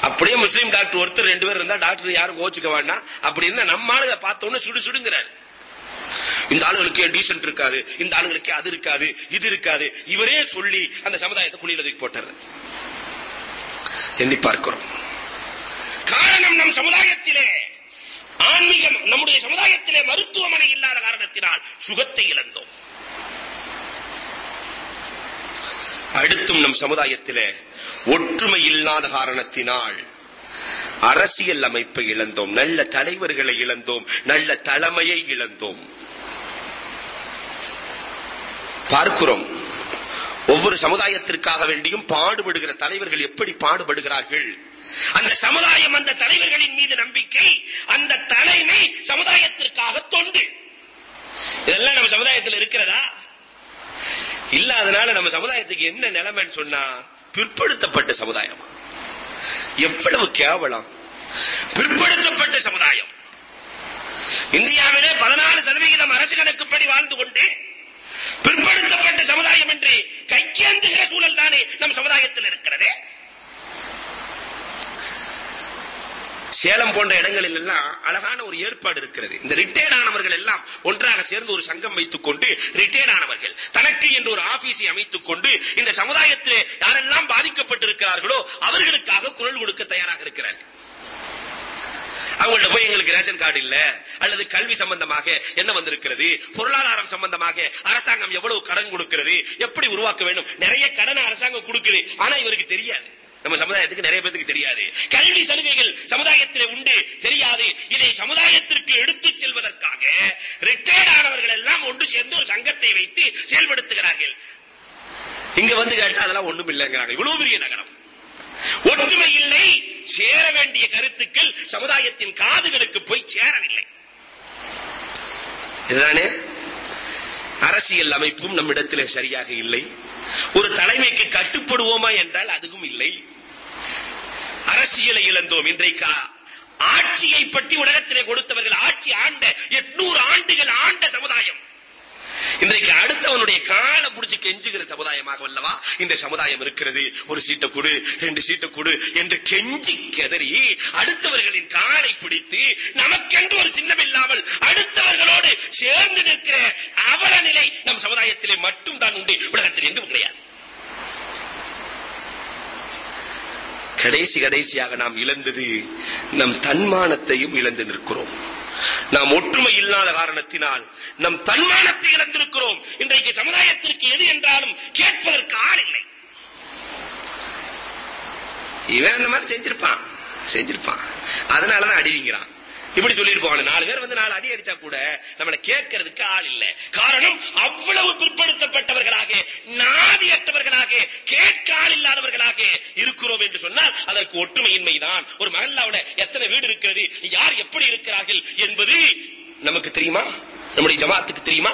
அப்படியே முஸ்லீம் டாக்டர் ஒருத்தர் ரெண்டு பேர் இருந்தா டாக்டர் யாரும் கோச்சுக்க வேண்டாம். அப்படி இருந்தா நம்ம ஆளுகளை பார்த்தோன்னு சுடு சுடுங்கிறார். இந்த ஆளுகளுக்கு டீசென்ட் இருக்காது இந்த ஆளுகளுக்கு அது இருக்காது இது இருக்காது. இவரே சொல்லி அந்த சமுதாயத்தை குழியில தூக்கி போட்டார் எண்ணி பார்க்கிறோம். காரணம் நம் சமுதாயத்திலே ஆன்மீகம் நம்முடைய சமுதாயத்திலே மருத்துவமனை இல்லாத காரணத்தினால் சுகத்தை இழந்தோம். அடுத்தும் நம் சமுதாயத்திலே ஒற்றுமை இல்லாத காரணத்தினால் அரசியல் அமைப்பை இழந்தோம் நல்ல தலைவர்களை இழந்தோம் நல்ல தலைமையை இழந்தோம். பார்க்கிறோம் ஒவ்வொரு சமுதாயத்திற்காக வேண்டியும் பாடுபடுகிற தலைவர்கள் எப்படி பாடுபடுகிறார்கள்? அந்த சமுதாயம் அந்த தலைவர்களின் மீது நம்பிக்கை அந்த தலைமை சமுதாயத்திற்காக தொண்டு. இதெல்லாம் நம்ம சமுதாயத்தில் இருக்கிறதா? நம்ம சமுதாயத்துக்கு என்ன நிலைமைன்னு சொன்னா பிற்படுத்தப்பட்ட சமுதாயம். எவ்வளவு கேவலம். பிற்படுத்தப்பட்ட சமுதாயம். இந்தியாவிலே பதினாலு சதவிகிதம் அரசு கணக்குப்படி வாழ்ந்து கொண்டு பிற்படுத்தப்பட்ட சமுதாயம் என்று கைக்கேந்துகிற சூழல் தானே நம் சமுதாயத்தில் இருக்கிறது. சேலம் போன்ற இடங்களில் எல்லாம் அழகான ஒரு ஏற்பாடு இருக்கிறது. இந்த ரிட்டையர்ட் ஆனவர்கள் எல்லாம் ஒன்றாக சேர்ந்து ஒரு சங்கம் வைத்துக் கொண்டு ரிட்டையர்ட் ஆனவர்கள் தனக்கு என்று ஒரு ஆபீஸை அமைத்துக் கொண்டு இந்த சமுதாயத்திலே யாரெல்லாம் பாதிக்கப்பட்டிருக்கிறார்களோ அவர்களுக்காக குரல் கொடுக்க தயாராக இருக்கிறார்கள். அவங்கள்ட்ட போய் எங்களுக்கு ரேஷன் கார்டு இல்ல அல்லது கல்வி சம்பந்தமாக என்ன வந்திருக்கிறது பொருளாதாரம் சம்பந்தமாக அரசாங்கம் எவ்வளவு கடன் கொடுக்கிறது எப்படி உருவாக்க வேண்டும் நிறைய கடனை அரசாங்கம் கொடுக்குது ஆனா இவருக்கு தெரியாது. நம்ம சமுதாயத்துக்கு நிறைய பேருக்கு தெரியாது. கல்வி சலுகைகள் சமுதாயத்தில் உண்டு தெரியாது. இதை சமுதாயத்திற்கு எடுத்துச் செல்வதற்காக ரிட்டையர்ட் ஆனவர்கள் எல்லாம் ஒன்று சேர்ந்து ஒரு சங்கத்தை வைத்து செயல்படுத்துகிறார்கள். இங்க வந்து கேட்டா அதெல்லாம் ஒண்ணும் இல்லைங்கிறாங்க. இவ்வளவு பெரிய நகரம். ஒற்றுமை இல்லை சேர வேண்டிய கருத்துக்கள் சமுதாயத்தின் காதுகளுக்கு போய் சேரவில்லை. இதுதானே? அரசியல் அமைப்பும் நம்மிடத்தில் சரியாக இல்லை. ஒரு தலைமைக்கு கட்டுப்படுவோமா என்றால் அதுவும் இல்லை. அரசியலை இழந்தோம். இன்றைக்கு ஆட்சியை பற்றி உலகத்திலே கொடுத்தவர்கள் ஆட்சி ஆண்ட எட்நூறு ஆண்டுகள் ஆண்ட சமுதாயம். இன்றைக்கு அடுத்தவனுடைய காலை புடிச்சு கெஞ்சுகிற சமுதாயமாக அல்லவா? இந்த சமுதாயம் இருக்கிறது. ஒரு சீட்டை கொடு ரெண்டு சீட்டை கொடு என்று கெஞ்சி கெதறி அடுத்தவர்களின் காலை பிடித்து நமக்கென்று ஒரு சின்னம் இல்லாமல் அடுத்தவர்களோடு சேர்ந்து நிற்கிற அவல நிலை நம் சமுதாயத்திலே மட்டும் தான் உண்டு. உலகத்தில் எங்கும் கிடையாது. கடைசி கடைசியாக நாம் இழந்தது நம் தன்மானத்தையும் இழந்து நிற்கிறோம். நாம் ஒற்றுமை இல்லாத காரணத்தினால் நம் தன்மானத்தை இழந்து சமுதாயத்திற்கு எது என்றாலும் கேட்பதற்கு ஆள் இல்லை. இவன் அந்த மாதிரி செஞ்சிருப்பான். செஞ்சிருப்பான். அதனாலதான் அடிவிங்கிறான் இப்படி சொல்லிட்டு போவாங்க நாலு பேர் வந்து நாலு அடி அடிச்சா கூட நம்மளை கேட்கறதுக்கு ஆள் இல்ல. காரணம் அவ்வளவு பிற்படுத்தப்பட்டவர்களாக நாதியற்றவர்களாக கேட்க ஆள் இல்லாதவர்களாக இருக்கிறோம் என்று சொன்னால் அதற்கு ஒற்றுமையின்மைதான். ஒரு மகல்லாவோட எத்தனை வீடு இருக்கிறது யார் எப்படி இருக்கிறார்கள் என்பது நமக்கு தெரியுமா? நம்முடைய ஜமாத்துக்கு தெரியுமா?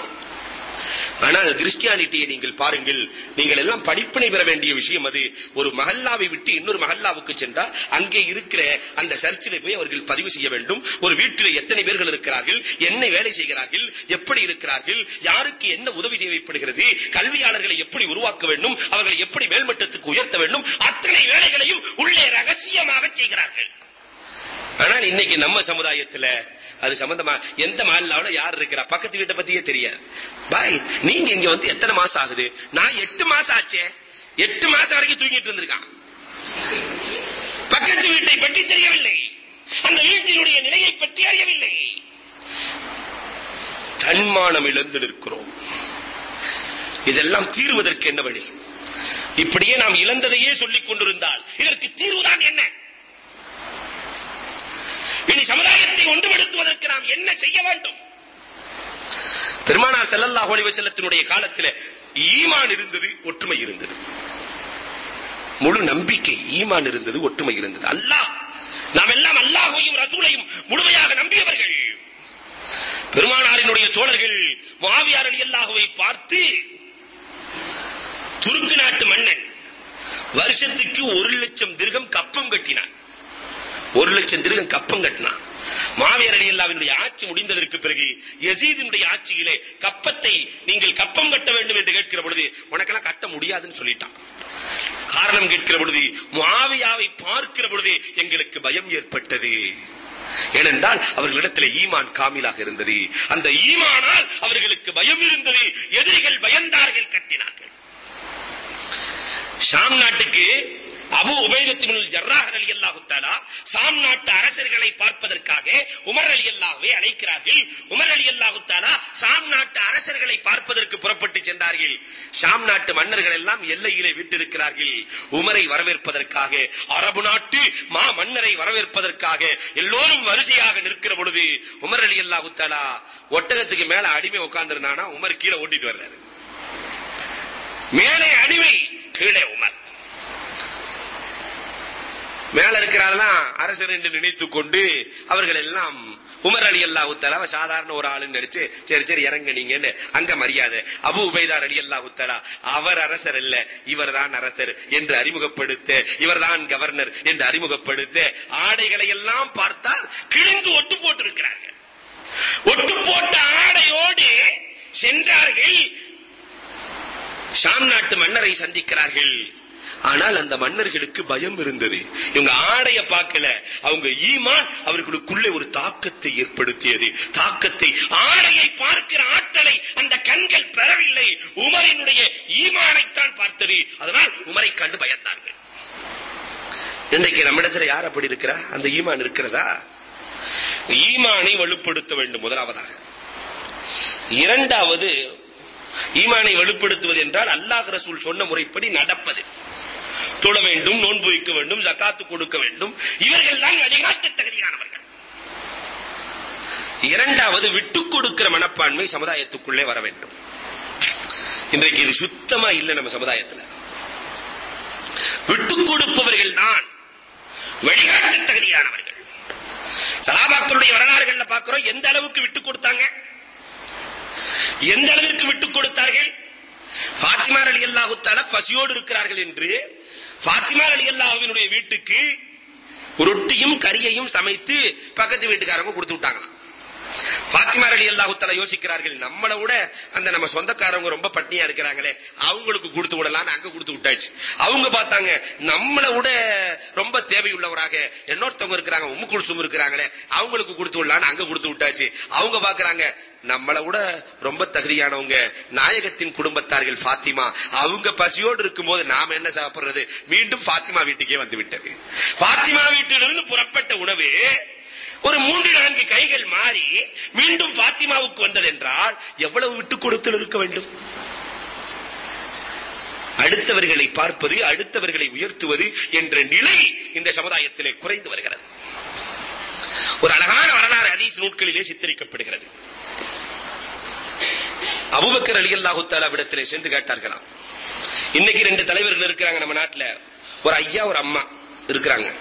ஆனால் கிறிஸ்டியானிட்டியை நீங்கள் பாருங்கள். நீங்கள் எல்லாம் படிப்பினை பெற வேண்டிய விஷயம் அது. ஒரு மஹல்லாவை விட்டு இன்னொரு மஹல்லாவுக்கு சென்றால் அங்கே இருக்கிற அந்த சர்ச்சிலே போய் அவர்கள் பதிவு செய்ய வேண்டும். ஒரு வீட்டில் எத்தனை பேர்கள் இருக்கிறார்கள்? என்ன வேலை செய்கிறார்கள்? எப்படி இருக்கிறார்கள்? யாருக்கு என்ன உதவி தேவைப்படுகிறது? கல்வியாளர்களை எப்படி உருவாக்க வேண்டும்? அவர்களை எப்படி மேல்மட்டத்துக்கு உயர்த்த வேண்டும்? அத்தனை வேலைகளையும் உள்ளே ரகசியமாக செய்கிறார்கள். ஆனால் இன்னைக்கு நம்ம சமுதாயத்துல அது சம்பந்தமா எந்த மஹல்லாவுல யார் இருக்கிறா? பக்கத்து வீட்டை பத்தியே தெரியாது. பாய் நீங்க இங்க வந்து எத்தனை மாசம் ஆகுது? நான் எட்டு மாசம் ஆச்சே. எட்டு மாசம் வரைக்கும் தூங்கிட்டு இருந்திருக்கான். பக்கத்து வீட்டை பற்றி தெரியவில்லை. அந்த வீட்டினுடைய நிலையை பற்றி அறியவில்லை. தன்மானம் இழந்து நிற்கிறோம். இதெல்லாம் தீர்வதற்கு என்ன வழி? இப்படியே நாம் இழந்ததையே சொல்லிக் கொண்டிருந்தால் இதற்கு தீர்வுதான் என்ன? இனி சமுதாயத்தை ஒன்றுபடுத்துவதற்கு நாம் என்ன செய்ய வேண்டும்? பெருமானார் ஸல்லல்லாஹு அலைஹி காலத்தில் ஈமான் இருந்தது ஒற்றுமை இருந்தது. முழு நம்பிக்கை ஈமான் இருந்தது ஒற்றுமை இருந்தது. அல்லாஹ் நாம் எல்லாம் அல்லாஹையும் ரசூலையும் முழுமையாக நம்பியவர்கள். பெருமானாரினுடைய தோழர்கள் மாவியார் அலி அல்லாஹுவை பார்த்து துருக்கு நாட்டு மன்னன் வருஷத்துக்கு ஒரு லட்சம் திருகம் கப்பம் கட்டினான். ஒரு லட்சம் திருகம் கப்பம் கட்டினான். மாவியர் அலி அல்லாவினுடைய ஆட்சி முடிந்ததற்கு பிறகு யசீதினுடைய ஆட்சியிலே கப்பத்தை நீங்கள் கப்பம் கட்ட வேண்டும் என்று கேட்கிற பொழுது உனக்கெல்லாம் கட்ட முடியாதுன்னு சொல்லிட்டான். காரணம் கேட்கிற பொழுது மாவியாவை பார்க்கிற பொழுது எங்களுக்கு பயம் ஏற்பட்டது. ஏனென்றால் அவர்களிடத்தில் ஈமான் காமிலாக இருந்தது. அந்த ஈமானால் அவர்களுக்கு பயம் இருந்தது. எதிரிகள் பயந்தார்கள் கட்டினார்கள் ஷாம் நாட்டுக்கு அபு உபைதத்தினுள் ஜர்ராஹ் அலி அல்லாஹு தாலா சாம் நாட்டு அரசர்களை பார்ப்பதற்காக உமர் அலி அல்லாஹ்வை அழைக்கிறார்கள். உமர் அலி அல்லாஹு தாலா சாம் நாட்டு அரசர்களை பார்ப்பதற்கு புறப்பட்டு சென்றார்கள். ஷாம் நாட்டு மன்னர்கள் எல்லாம் எல்லையிலே விட்டிருக்கிறார்கள். உமரை வரவேற்பதற்காக அரபு நாட்டு மா மன்னரை வரவேற்பதற்காக எல்லோரும் வரிசையாக நிற்கிற பொழுது உமர் அலி அல்லாஹு தாலா ஒட்டகத்துக்கு மேல அடிமை உட்கார்ந்திருந்தானா? உமர் கீழே ஓட்டிட்டு வர்றாரு. மேலே அடிமை கீழே உமர். மேல இருக்கிறாள்தான் அரசர் என்று நினைத்துக் கொண்டு அவர்கள் எல்லாம் உமர் அலி அல்லாஹு தலா சாதாரண ஒரு ஆளுன்னு நினைச்சு சரி சரி இறங்க நீங்கன்னு அங்க மரியாதை. அபு உபைதார் அலி அல்லாஹு தலா அவர் அரசர் அல்ல இவர்தான் அரசர் என்று அறிமுகப்படுத்த இவர்தான் கவர்னர் என்று அறிமுகப்படுத்த ஆடைகளை எல்லாம் பார்த்தால் கிழிந்து ஒட்டு போட்டிருக்கிறார்கள். ஒட்டு போட்ட ஆடையோடு சென்றார்கள். ஷாம் நாட்டு மன்னரை சந்திக்கிறார்கள். ஆனால் அந்த மன்னர்களுக்கு பயம் இருந்தது. இவங்க ஆடைய பார்க்கல. அவங்க ஈமான் அவர்களுக்குள்ளே ஒரு தாக்கத்தை ஏற்படுத்தியது. தாக்கத்தை ஆடையை பார்க்கிற ஆற்றலை அந்த கண்கள் பெறவில்லை. உமரினுடைய ஈமானைத்தான் பார்த்தது. அதனால் உமரை கண்டு பயந்தார்கள். இன்றைக்கு நம்மிடத்துல யார் அப்படி இருக்கிறா? அந்த ஈமான் இருக்கிறதா? ஈமானை வலுப்படுத்த வேண்டும் முதலாவதாக. இரண்டாவது ஈமானை வலுப்படுத்துவது என்றால் அல்லாஹ் ரசூல் சொன்ன முறைப்படி நடப்பது. தொழ வேண்டும் நோன்பு வைக்க வேண்டும் ஜக்காத்து கொடுக்க வேண்டும். இவர்கள் தான் வழிகாட்ட தகுதியானவர்கள் இரண்டாவது விட்டுக் கொடுக்கிற மனப்பான்மை சமுதாயத்துக்குள்ளே வர வேண்டும். இன்றைக்கு இது சுத்தமா இல்லை நம்ம சமுதாயத்தில். விட்டுக் கொடுப்பவர்கள் தான் வழிகாட்ட தகுதியானவர்கள் சலாபாக்களுடைய வரலாறுகள்ல பார்க்கிறோம் எந்த அளவுக்கு விட்டுக் கொடுத்தாங்க? எந்த அளவிற்கு விட்டுக் கொடுத்தார்கள்? பாத்திமா அலி அல்லாஹுத்தால பசியோடு இருக்கிறார்கள் என்று பாத்திமா அலி அல்லாஹுவினுடைய வீட்டுக்கு ரொட்டியும் கறியையும் சமைத்து பக்கத்து வீட்டுக்காரங்க கொடுத்து விட்டாங்களாம். பாத்திமா அலி அல்லாஹுத்தால யோசிக்கிறார்கள் நம்மளை விட அந்த நம்ம சொந்தக்காரங்க ரொம்ப பட்டினியா இருக்கிறாங்களே அவங்களுக்கு கொடுத்து விடலாம்னு அங்க கொடுத்து விட்டாச்சு. அவங்க பார்த்தாங்க நம்மளை விட ரொம்ப தேவையுள்ளவராக இன்னொருத்தவங்க இருக்கிறாங்க உம்மு குழுசும் இருக்கிறாங்களே அவங்களுக்கு கொடுத்து விடலாம்னு அங்க கொடுத்து விட்டாச்சு. அவங்க பாக்குறாங்க நம்மளை விட ரொம்ப தகுதியானவங்க நாயகத்தின் குடும்பத்தார்கள் பாத்திமா அவங்க பசியோடு இருக்கும்போது நாம என்ன சாப்பிடுறது? மீண்டும் பாத்திமா வீட்டுக்கே வந்து விட்டது. பாத்திமா வீட்டிலிருந்து புறப்பட்ட உணவு ஒரு மூன்று நான்கு கைகள் மாறி மீண்டும் பாத்திமாவுக்கு வந்தது என்றால் எவ்வளவு விட்டுக் கொடுத்தல் இருக்க வேண்டும்? அடுத்தவர்களை பார்ப்பது அடுத்தவர்களை உயர்த்துவது என்ற நிலை இந்த சமுதாயத்திலே குறைந்து வருகிறது. ஒரு அழகான வரலாறு அதீஸ் நூட்களிலே சித்தரிக்கப்படுகிறது. அபுபக்கர் அலி அல்லாஹு தாலாவிடத்திலே சென்று கேட்டார்களாம். இன்னைக்கு ரெண்டு தலைவர்கள் இருக்கிறாங்க நம்ம நாட்டுல. ஒரு ஐயா ஒரு அம்மா இருக்கிறாங்க.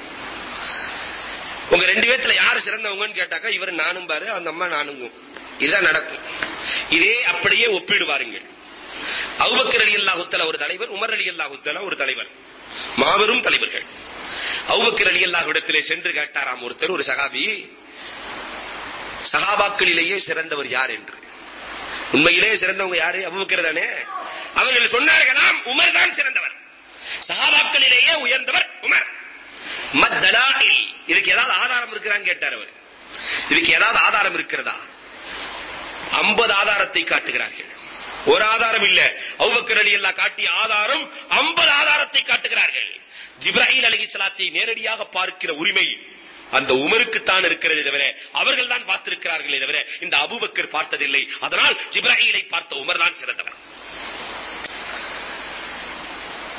உங்க ரெண்டு பேத்துல யாரு சிறந்தவங்கன்னு கேட்டாக்கா இவர் நானும் பாரு அந்த அம்மா நானுங்கும். இதுதான் நடக்கும். இதே அப்படியே ஒப்பிடுவாருங்கள் அவுபக்கர் அலி அல்லாஹுத்தல ஒரு தலைவர் உமர் அலி அல்லாஹுத்தல ஒரு தலைவர். மாபெரும் தலைவர்கள். அவுபக்கர் அலி அல்லாஹுடத்திலே சென்று கேட்டாராம் ஒருத்தர் ஒரு சகாபி. சகாபாக்களிலேயே சிறந்தவர் யார் என்று. உண்மையிலே சிறந்தவங்க யாரு? அபுபக்கர் தானே? அவர்கள் சொன்னார்களாம் உமர் தான் சிறந்தவர். சகாபாக்களிலேயே உயர்ந்தவர் உமர். மத்தலாயில் இதுக்கு ஏதாவது ஆதாரம் இருக்கிறான்னு கேட்டார் அவர். இதுக்கு ஏதாவது ஆதாரம் இருக்கிறதா? ஐம்பது ஆதாரத்தை காட்டுகிறார்கள். ஒரு ஆதாரம் இல்ல. அவுபக்கர் அலி அல்லா காட்டிய ஆதாரம் ஐம்பது ஆதாரத்தை காட்டுகிறார்கள். ஜிப்ராஹில் அலி சலாத்தை நேரடியாக பார்க்கிற உரிமை அந்த உமருக்குத்தான் இருக்கிறது தவிர அவர்கள் தான் பார்த்திருக்கிறார்களே தவிர இந்த அபுபக்கர் பார்த்ததில்லை. அதனால் ஜிப்ராஹிலை பார்த்த உமர் தான் சிறந்தவர்.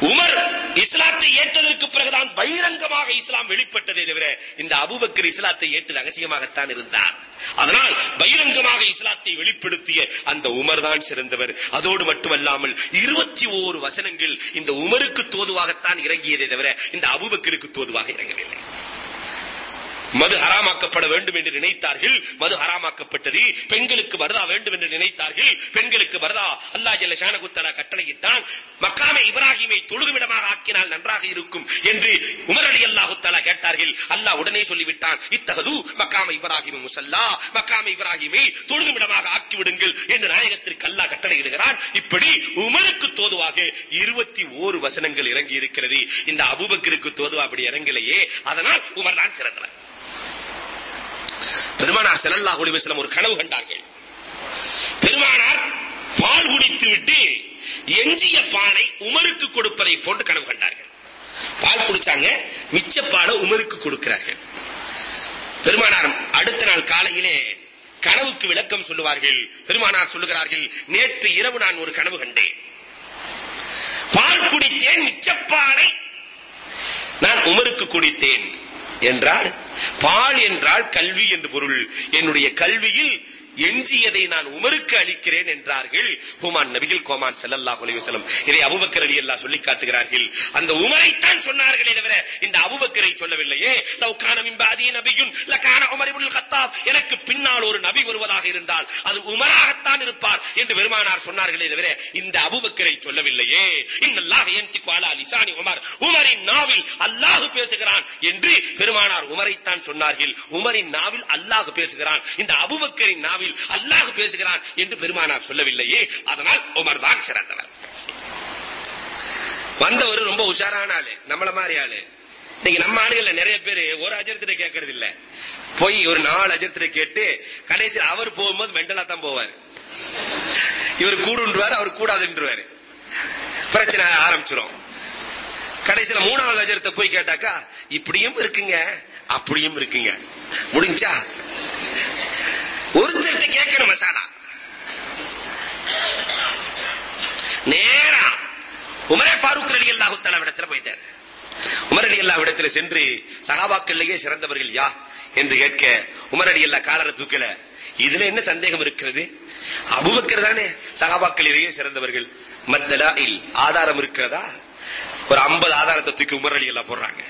உமர் இஸ்லாத்தை ஏற்றதற்கு பிறகுதான் பகிரங்கமாக இஸ்லாம் வெளிப்பட்டதே தவிர இந்த அபுபக்கர் இஸ்லாத்தை ஏற்று ரகசியமாகத்தான் இருந்தார். அதனால் பகிரங்கமாக இஸ்லாத்தை வெளிப்படுத்திய அந்த உமர் தான் சிறந்தவர். அதோடு மட்டுமல்லாமல் இருபத்தி ஓரு வசனங்கள் இந்த உமருக்கு தோதுவாகத்தான் இறங்கியதே தவிர இந்த அபுபக்கருக்கு தோதுவாக இறங்கவில்லை. மது ஹராமாக்கப்பட வேண்டும் என்று நினைத்தார்கள். மது ஹராமாக்கப்பட்டது. பெண்களுக்கு பரதா வேண்டும் என்று நினைத்தார்கள். பெண்களுக்கு பரதா அல்லாஹ் ஜல்ல ஷானகுத்தலா கட்டளையிட்டான். மக்காமே இப்ராஹிமை தொழுகுமிடமாக ஆக்கினால் நன்றாக இருக்கும் என்று உமர் அலி அல்லாஹு தலா கேட்டார்கள். அல்லாஹ் உடனே சொல்லிவிட்டான் இத்தகது மக்காமை இப்ராஹிம் முசல்லா. மக்காமை இப்ராஹிமை தொழுகுமிடமாக ஆக்கிவிடுங்கள் என்று நாயகத்திற்கு அல்லாஹ் கட்டளையிடுகிறான். இப்படி உமருக்கு தோதுவாக இருபத்தி ஓரு வசனங்கள் இறங்கி இருக்கிறது இந்த அபுபக்கருக்கு தோதுவா அப்படி இறங்கலையே. அதனால் உமர் தான் சிறந்தவர். பெருமானார் ஸல்லல்லாஹு அலைஹி ஒரு கனவு கண்டார்கள். பெருமானார் பால் குடித்து விட்டு எஞ்சிய பாலை உமருக்கு கொடுப்பதை போன்று கனவு கண்டார்கள். பால் குடிச்சாங்க மிச்ச பாலை உமருக்கு கொடுக்கிறார்கள். பெருமானார் அடுத்த நாள் காலையிலே கனவுக்கு விளக்கம் சொல்லுவார்கள். பெருமானார் சொல்லுகிறார்கள் நேற்று இரவு நான் ஒரு கனவு கண்டேன். பால் குடித்தேன் மிச்சப்பாலை நான் உமருக்கு குடித்தேன். என்றால் பால் என்றால் கல்வி என்று பொருள். என்னுடைய கல்வியில் எஞ்சியதை நான் உமருக்கு அளிக்கிறேன் என்றார்கள் ஹுமான் நபிகள் கோமான் செல்லல்லா அலைஹி வஸல்லம். இதை அலி அல்லா சொல்லி காட்டுகிறார்கள். அந்த உமரைத்தான் சொன்னார்களே தவிர இந்த அபுபக்கரை சொல்லவில்லையே. லவ் கான மின் லகான உமர் இப்னுல் கத்தாப். எனக்கு பின்னால் ஒரு நபி வருவதாக இருந்தால் அது உமரா என்று பெருமானார் சொன்னார்களே தவிர இந்த அபுபக்கரை சொல்லவில்லையே. இன்னல்லாஹ் யன்திகு அலா லிசானி உமர். உமரின் நாவில் அல்லாஹ் பேசுகிறான் என்று பெருமானார் உமரைத்தான் சொன்னார்கள். உமரின் நாவில் அல்லாஹ் பேசுகிறான். இந்த அபுபக்கரின் நாவில் அல்லாஹ் பேசுகிறான் என்று பெருமானார் சொல்லவில்லையே. அதனால் உமர் தான் சிறந்தவர். வந்தவர் ரொம்ப உஷாரான ஆளு நம்மள மாதிரி ஆளு. இன்னைக்கு நம்ம ஆளுகள்ல நிறைய பேர் ஒரு அஜரத்திட்ட கேட்கறது இல்ல. போய் ஒரு நாலு அஜரத்திட்ட கேட்டு கடைசியில் அவர் போகும்போது மெண்டலா தான் போவார். இவர் கூடுன்றவாரு அவர் கூடாதுன்றவாரு. பிரச்சனை ஆரம்பிச்சிடும் கடைசியில மூணாவது அஜரத்தை போய் கேட்டாக்கா இப்படியும் இருக்குங்க அப்படியும் இருக்குங்க. முடிஞ்சா? ஒருத்தர்கிட்ட கேட்கணும் மசாலா. நேரா உமரே ஃபாரூக் அலி அல்லாஹு தலாவிடத்துல போயிட்டார். உமர் அலி அல்லா இடத்துல சென்று சகாபாக்கள்லயே சிறந்தவர்கள் யா என்று கேட்க உமர் அலி அல்லா காலரை தூக்கல. இதுல என்ன சந்தேகம் இருக்கிறது? அபுபக்கர் தானே சகாபாக்களிலேயே சிறந்தவர்கள். மத்தலா இல் ஆதாரம் இருக்கிறதா? ஒரு ஐம்பது ஆதாரத்தை தூக்கி உமர் அலி எல்லாம் போடுறாங்க.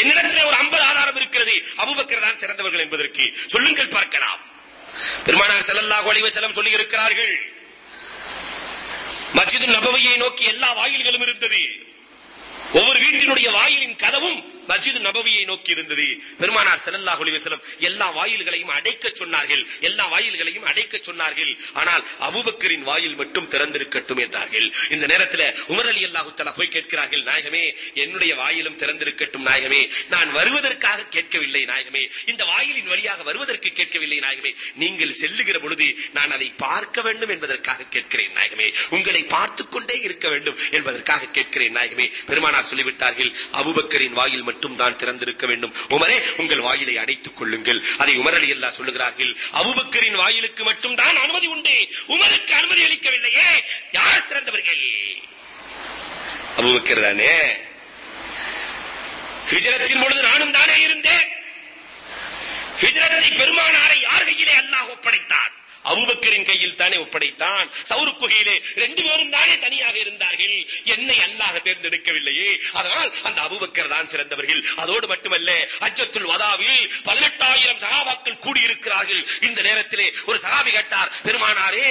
என்னிடத்தில் ஒரு ஐம்பது ஆதாரம் இருக்கிறது. அபுபக்கர் தான் சிறந்தவர்கள் என்பதற்கு சொல்லுங்கள் பார்க்கலாம். பெருமானார் ஸல்லல்லாஹு அலைஹி வஸல்லம் சொல்லி இருக்கிறார்கள் மஸ்ஜிது நபவையை நோக்கி எல்லா வாயில்களும் இருந்தது. ஒவ்வொரு வீட்டினுடைய வாயிலின் கதவும் மஸ்ஜித் நபவியை நோக்கி இருந்தது பெருமானார் ஸல்லல்லாஹு அலைஹி வஸல்லம் எல்லா வாயில்களையும் அடைக்க சொன்னார்கள். எல்லா வாயில்களையும் அடைக்க சொன்னார்கள். ஆனால் அபூபக்கரின் வாயில் மட்டும் திறந்திருக்கட்டும் என்றார்கள். இந்த நேரத்தில் உமர் அலி அல்லாஹு தலா போய் கேட்கிறார்கள் நாயகமே என்னுடைய வாயிலும் திறந்திருக்கட்டும் நாயகமே. நான் வருவதற்காக கேட்கவில்லை நாயகமே. இந்த வாயிலின் வழியாக வருவதற்கு கேட்கவில்லை நாயகமே. நீங்கள் செல்லுகிற பொழுது நான் அதை பார்க்க வேண்டும் என்பதற்காக கேட்கிறேன் நாயகமே. உங்களை பார்த்துக் கொண்டே இருக்க வேண்டும் என்பதற்காக கேட்கிறேன் நாயகமே. பெருமானார் சொல்லிவிட்டார்கள் அபுபக்கரின் வாயில் மட்டும் தான் திறந்திருக்க வேண்டும். உமரே உங்கள் வாயிலை அடைத்துக் கொள்ளுங்கள். அதை உமர் அலி அல்லா சொல்லுகிறார்கள் அபுபக்கரின் வாயிலுக்கு மட்டும் தான் அனுமதி உண்டு. உமருக்கு அனுமதி அளிக்கவில்லையே. யார் சிறந்தவர்கள்? அபுபக்கர் தானே? ஹிஜரத்தின் பொழுது நானும் தானே இருந்தேன். ஹிஜரத்தை பெருமானாரை யார் கையிலே அல்லாஹ் ஒப்படைத்தான்? அபுபக்கரின் கையில் தானே ஒப்படைத்தான். சவுரு குகையிலே ரெண்டு பேரும் தானே தனியாக இருந்தார்கள். என்னை அல்லாஹ் தேர்ந்தெடுக்கவில்லையே. அதனால் அந்த அபுபக்கர் தான் சிறந்தவர்கள். அதோடு மட்டுமல்ல அஜத்துல் வதாவில் பதினெட்டாயிரம் சகாபாக்கள் கூடியிருக்கிறார்கள். இந்த நேரத்திலே ஒரு சகாபி கேட்டார் பெருமானாரே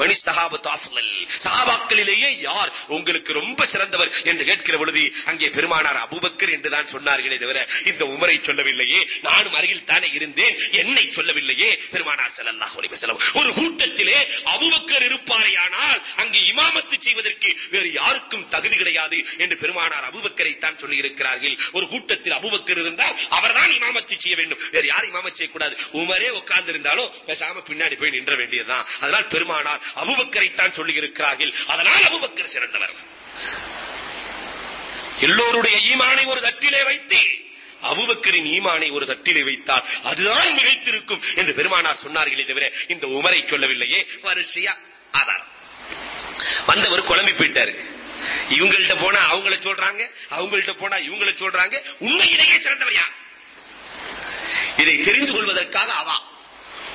பனி சஹாபத் அஃலல் சஹாபாக்களிலேயே யார் உங்களுக்கு ரொம்ப சிறந்தவர் என்று கேட்கிற பொழுது அங்கே பெருமானார் அபூபக்கர் என்று தான் சொன்னார்களே தவிர இந்த உமரை சொல்லவில்லையே நானும் அருகில் தானே இருந்தேன் என்னை சொல்லவில்லையே பெருமானார் ஸல்லல்லாஹு அலைஹி வஸல்லம். ஒரு கூட்டத்திலே அபூபக்கர் இருப்பாரேயானால் அங்கே இமாமத்து செய்வதற்கு வேறு யாருக்கும் தகுதி கிடையாது என்று பெருமானார் அபூபக்கரை தான் சொல்லி இருக்கிறார்கள் ஒரு கூட்டத்தில் அபூபக்கர் இருந்தால் அவர்தான் இமாமத்து செய்ய வேண்டும். வேறு யார் இமாமத் செய்யக்கூடாது. உமரே உட்கார்ந்து இருந்தாலும் பேசாம பின்னாடி போய் நின்ற வேண்டியதுதான். அதனால் பெருமானார் அபுபக்கரை தான் சொல்லி இருக்கிறார்கள் அதனால் அபுபக்கர் சிறந்தவர். எல்லோருடைய ஈமானை ஒரு தட்டிலே வைத்து அபுபக்கரின் ஈமானை ஒரு தட்டிலே வைத்தால் அதுதான் மிகைத்திருக்கும் என்று பெருமானார் சொன்னார்களே தவிர இந்த உமரை சொல்லவில்லையே. வரிசையா ஆதாரம். வந்தவர் குழம்பி போயிட்டாரு. இவங்கள்ட்ட போனா அவங்கள சொல்றாங்க அவங்கள்ட்ட போனா இவங்கள சொல்றாங்க. உண்மையிலேயே சிறந்தவர் யார்? இதை தெரிந்து கொள்வதற்காக அவா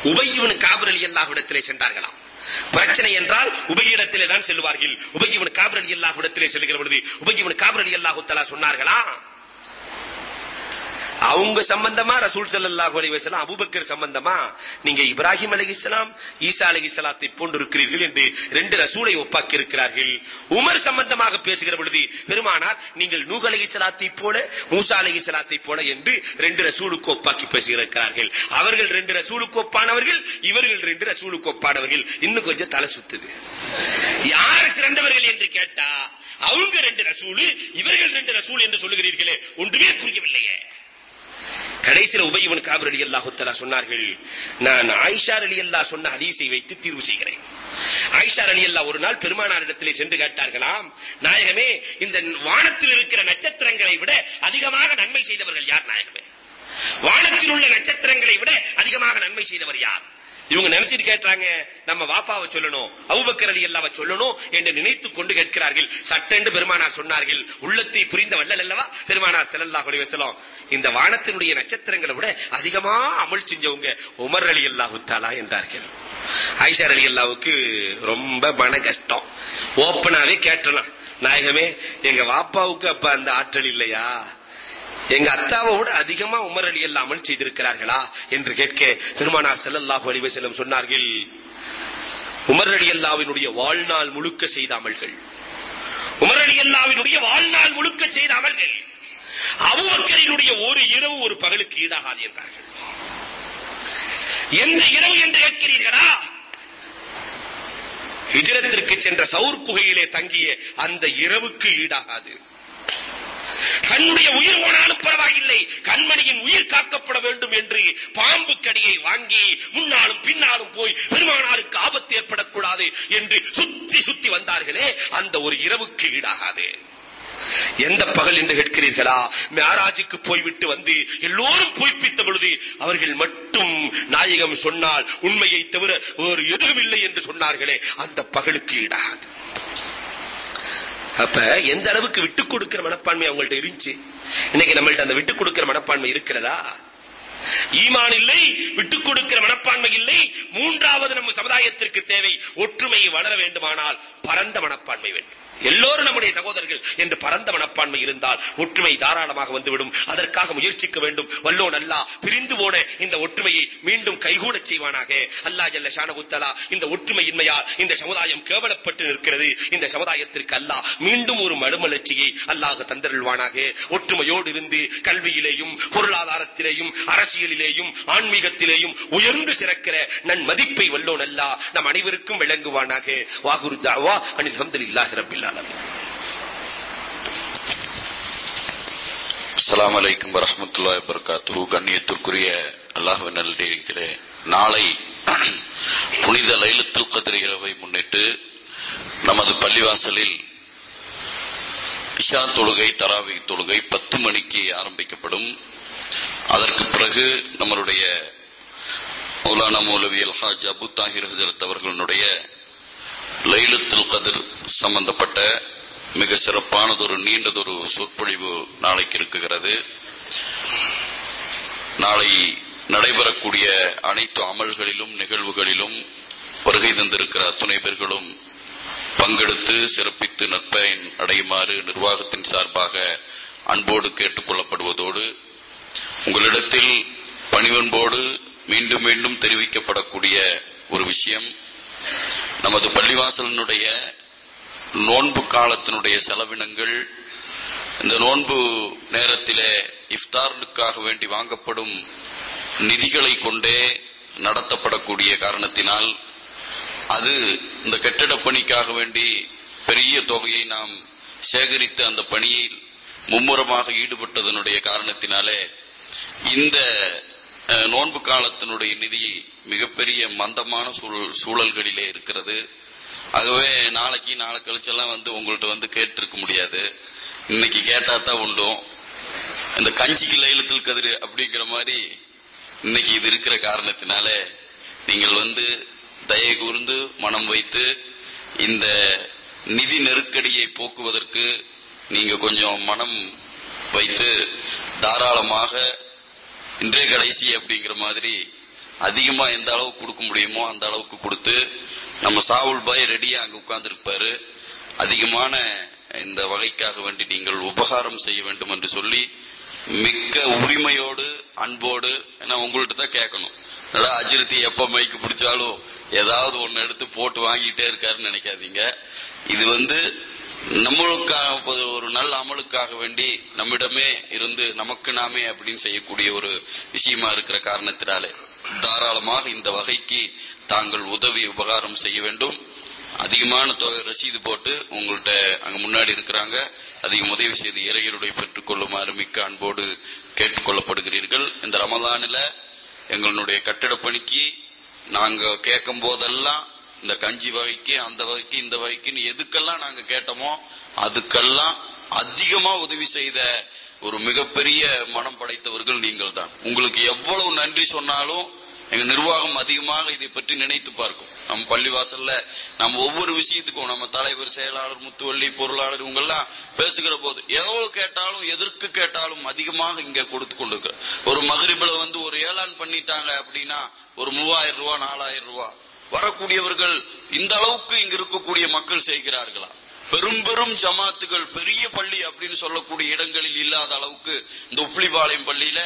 உபையவனு காபரலி எல்லா அல்லாஹ்விடத்திலே சென்றார்களாம். பிரச்சனை என்றால் உபயிடத்திலே தான் செல்வார்கள் உபயிவன் காபிரலி அல்லாஹ் இடத்திலே செல்கிற பொழுது உபயிவன் காபிரலி அலி அல்லாஹு தலா சொன்னார்களா? அவங்க சம்பந்தமா ரசூல் ஸல்லல்லாஹு அலைஹி வஸல்லம் அபூபக்கர் சம்பந்தமா நீங்க இப்ராஹிம் அலைஹிஸ்ஸலாம் ஈசா அலைஹிஸ்ஸலாத்தை போன்று இருக்கிறீர்கள் என்று ரெண்டு ரசூலை ஒப்பாக்கி இருக்கிறார்கள் உமர் சம்பந்தமாக பேசுகிற பொழுது பெருமானார் நீங்கள் நூஹ் அலைஹிஸ்ஸலாத்தை போல மூசா அலைஹிஸ்ஸலாத்தை போல என்று ரெண்டு ரசூலுக்கு ஒப்பாக்கி பேசுகிறார்கள். அவர்கள் ரெண்டு ரசூலுக்கு ஒப்பானவர்கள் இவர்கள் ரெண்டு ரசூலுக்கு ஒப்பானவர்கள். இன்னும் கொஞ்சம் தலை சுத்துது. யார் சிறந்தவர்கள் என்று கேட்டா அவங்க ரெண்டு ரசூலு இவர்கள் ரெண்டு ரசூல் என்று சொல்லுகிறீர்களே ஒன்றுமே புரியவில்லையே. கடைசியில் உபயவன் காபர் அலி அல்லாஹு தலா சொன்னார்கள் நான் ஆயிஷா அலி அல்லா சொன்ன ஹதீஸை வைத்து தீர்வு செய்கிறேன். ஆயிஷா அலி அல்லா ஒரு நாள் பெருமானாரிடத்திலே சென்று கேட்டார்களாம் நாயகமே இந்த வானத்தில் இருக்கிற நட்சத்திரங்களை விட அதிகமாக நன்மை செய்தவர்கள் யார் நாயகமே? வானத்தில் உள்ள நட்சத்திரங்களை விட அதிகமாக நன்மை செய்தவர் யார்? இவங்க நினைச்சிட்டு கேட்டாங்க நம்ம வாப்பாவை சொல்லணும் அவுபக்கர் அலி அல்லாவை சொல்லணும் என்று நினைத்துக் கொண்டு கேட்கிறார்கள். சட்டென்று பெருமானார் சொன்னார்கள். உள்ளத்தை புரிந்த வள்ளல் அல்லவா? பெருமானார் செல்லல்லா அலைஹி இந்த வானத்தினுடைய நட்சத்திரங்களை விட அதிகமா அமல் செஞ்சவங்க உமர் அலி அல்லாஹு தாலா என்றார்கள். ஆயிஷா அலி அல்லாவுக்கு ரொம்ப மன கஷ்டம். ஓப்பனாவே கேட்டலாம். நாயகமே எங்க வாப்பாவுக்கு அப்ப அந்த ஆற்றல் இல்லையா? எங்க அத்தாவை விட அதிகமா உமர் அலி அல்லாமல் செய்திருக்கிறார்களா என்று கேட்க பெருமானார் செல்லல்லாஹு அலைஹி செல்லும் சொன்னார்கள் உமர் அலி அல்லாவினுடைய வாழ்நாள் முழுக்க செய்த அமல்கள் உமர் அலி அல்லாவினுடைய வாழ்நாள் முழுக்க செய்த அமல்கள் அபூபக்கரினுடைய ஒரு இரவு ஒரு பகலுக்கு ஈடாகாது என்றார்கள் எந்த இரவு என்று கேட்கிறீர்களா? ஹிஜரத்திற்கு சென்ற சவுர் குகையிலே தங்கிய அந்த இரவுக்கு ஈடாகாது. தன்னுடைய உயிர் போனாலும் பரவாயில்லை. கண்மணியின் உயிர் காக்கப்பட வேண்டும் என்று பாம்பு கடியை வாங்கி முன்னாலும் பின்னாலும் போய் பெருமானாருக்கு ஆபத்து ஏற்படக்கூடாது என்று சுத்தி சுத்தி வந்தார்களே அந்த ஒரு இரவுக்கு ஈடாகாது. எந்த பகல் என்று கேட்கிறீர்களா? மேராஜுக்கு போய்விட்டு வந்து எல்லோரும் பொய்ப்பித்த பொழுது அவர்கள் மட்டும் நாயகம் சொன்னால் உண்மையை தவிர ஒரு எதுவும் இல்லை என்று சொன்னார்களே அந்த பகலுக்கு ஈடாகாது. அப்ப எந்த அளவுக்கு விட்டுக் கொடுக்கிற மனப்பான்மை அவங்கள்ட்ட இருந்துச்சு? இன்னைக்கு நம்மள்ட்ட அந்த விட்டு கொடுக்கிற மனப்பான்மை இருக்கிறதா? ஈமான் இல்லை விட்டுக் கொடுக்கிற மனப்பான்மை இல்லை. மூன்றாவது நம்ம சமுதாயத்திற்கு தேவை ஒற்றுமையை வளர வேண்டுமானால் பரந்த மனப்பான்மை வேண்டும். எல்லோரும் நம்முடைய சகோதரர்கள் என்று பரந்த மனப்பான்மை இருந்தால் ஒற்றுமை தாராளமாக வந்துவிடும். அதற்காக முயற்சிக்க வேண்டும். வல்லோ நல்லா பிரிந்து போன இந்த ஒற்றுமையை மீண்டும் கைகூடச் செய்வானாக. அல்லா ஜல்ல ஷானகுத்தலா இந்த ஒற்றுமையின்மையால் இந்த சமுதாயம் கேவலப்பட்டு நிற்கிறது. இந்த சமுதாயத்திற்கு அல்லாஹ் மீண்டும் ஒரு மறுமலர்ச்சியை அல்லாஹ் தந்தருள்வானாக. ஒற்றுமையோடு இருந்து கல்வியிலேயும் பொருளாதாரத்திலேயும் அரசியலிலேயும் ஆன்மீகத்திலேயும் உயர்ந்து சிறக்கிற நன் மதிப்பை வல்லோன் நல்லா நம் அனைவருக்கும் விளங்குவானாக வாகுரு தாவா அனில் அஹமதுல்லாஹி ரபில் العالمين அஸ்ஸலாமு அலைக்கும் வரமத்துல்லா வபரகாத்துஹு. கண்ணியத்திற்குரிய அல்லாஹுவின் நல்லே நாளை புனித லைலத்தில் கத்ர் இரவை முன்னிட்டு நமது பள்ளிவாசலில் இஷா தொழுகை தராவி தொழுகை பத்து மணிக்கு ஆரம்பிக்கப்படும். அதற்கு பிறகு நம்மளுடைய மௌலானா மௌலவி அல்ஹாஜ் அபு தாஹிர் ஹசரத் அவர்களுடைய லைலத்துல் கதிர் சம்பந்தப்பட்ட மிக சிறப்பானதொரு நீண்டதொரு சொற்பொழிவு நாளைக்கு இருக்குகிறது. நாளை நடைபெறக்கூடிய அனைத்து அமல்களிலும் நிகழ்வுகளிலும் வருகை தந்திருக்கிற அத்துணை பேர்களும் பங்கெடுத்து சிறப்பித்து நற்பயன் அடையுமாறு நிர்வாகத்தின் சார்பாக அன்போடு கேட்டுக் கொள்ளப்படுவதோடு உங்களிடத்தில் பணிவன்போடு மீண்டும் மீண்டும் தெரிவிக்கப்படக்கூடிய ஒரு விஷயம் நமது பள்ளிவாசலினுடைய நோன்பு காலத்தினுடைய செலவினங்கள் இந்த நோன்பு நேரத்திலே இஃப்தாருக்காக வேண்டி வாங்கப்படும் நிதிகளை கொண்டே நடத்தப்படக்கூடிய காரணத்தினால் அது இந்த கட்டிட பணிக்காக வேண்டி பெரிய தொகையை நாம் சேகரித்து அந்த பணியில் மும்முரமாக ஈடுபட்டதனுடைய காரணத்தினாலே இந்த நோன்பு காலத்தினுடைய நிதியை மிகப்பெரிய மந்தமான சூழல் சூழல்களிலே இருக்கிறது. ஆகவே நாளைக்கு நாளை கழிச்செல்லாம் வந்து உங்கள்கிட்ட வந்து கேட்டிருக்க முடியாது. இன்னைக்கு கேட்டா தான் உண்டும். இந்த கஞ்சிக்கு லைலத்தில் கதிரு அப்படிங்கிற மாதிரி இன்னைக்கு இது இருக்கிற காரணத்தினால நீங்கள் வந்து தயை கூர்ந்து மனம் வைத்து இந்த நிதி நெருக்கடியை போக்குவதற்கு நீங்க கொஞ்சம் மனம் வைத்து தாராளமாக இன்றைய கடைசி அப்படிங்கிற மாதிரி அதிகமா எந்த அளவுக்கு கொடுக்க முடியுமோ அந்த அளவுக்கு கொடுத்து நம்ம சாவுல் பாய் ரெடியா அங்க உட்கார்ந்துருப்பாரு. அதிகமான இந்த வகைக்காக வேண்டி நீங்கள் உபகாரம் செய்ய வேண்டும் என்று சொல்லி மிக்க உரிமையோடு அன்போடு ஏன்னா உங்கள்கிட்ட தான் கேட்கணும். அஜிருத்தி எப்ப மைக்கு பிடிச்சாலும் ஏதாவது ஒன்னு எடுத்து போட்டு வாங்கிட்டே இருக்காருன்னு நினைக்காதீங்க. இது வந்து நம்மளுக்காக ஒரு நல்ல அமலுக்காக வேண்டி நம்மிடமே இருந்து நமக்கு நாமே அப்படின்னு செய்யக்கூடிய ஒரு விஷயமா இருக்கிற காரணத்தினாலே. தாராளமாக இந்த வகைக்கு தாங்கள் உதவி உபகாரம் செய்ய வேண்டும். அதிகமான தொகை ரசீது போட்டு உங்கள்கிட்ட அங்க முன்னாடி இருக்கிறாங்க. அதிகம் உதவி செய்து இறையருடைய பெற்றுக் கொள்ளுமாறு மிக்க அன்போடு கேட்டுக்கொள்ளப்படுகிறீர்கள் இந்த ரமதானில எங்களுடைய கட்டிட பணிக்கு நாங்க கேட்கும் போதெல்லாம் இந்த கஞ்சி வகைக்கு அந்த வகைக்கு இந்த வகைக்குன்னு எதுக்கெல்லாம் நாங்க கேட்டோமோ அதுக்கெல்லாம் அதிகமா உதவி செய்த ஒரு மிகப்பெரிய மனம் படைத்தவர்கள் நீங்கள் தான் உங்களுக்கு எவ்வளவு நன்றி சொன்னாலும் எங்க நிர்வாகம் அதிகமாக இதை பற்றி நினைத்து பார்க்கும். நம்ம பள்ளிவாசல்ல நம்ம ஒவ்வொரு விஷயத்துக்கும் நம்ம தலைவர் செயலாளர் முத்துவள்ளி பொருளாளர் இவங்க எல்லாம் பேசுகிற போது எவ்வளவு கேட்டாலும் எதற்கு கேட்டாலும் அதிகமாக இங்க கொடுத்து கொண்டிருக்கிற ஒரு மகரிபில வந்து ஒரு ஏலான் பண்ணிட்டாங்க அப்படின்னா ஒரு மூவாயிரம் ரூபாய் நாலாயிரம் ரூபாய் வரக்கூடியவர்கள் இந்த அளவுக்கு இங்க இருக்கக்கூடிய மக்கள் செய்கிறார்களா? பெரும் பெரும் ஜமாத்துகள் பெரிய பள்ளி அப்படின்னு சொல்லக்கூடிய இடங்களில் இல்லாத அளவுக்கு இந்த உப்ளிபாளையம் பள்ளியில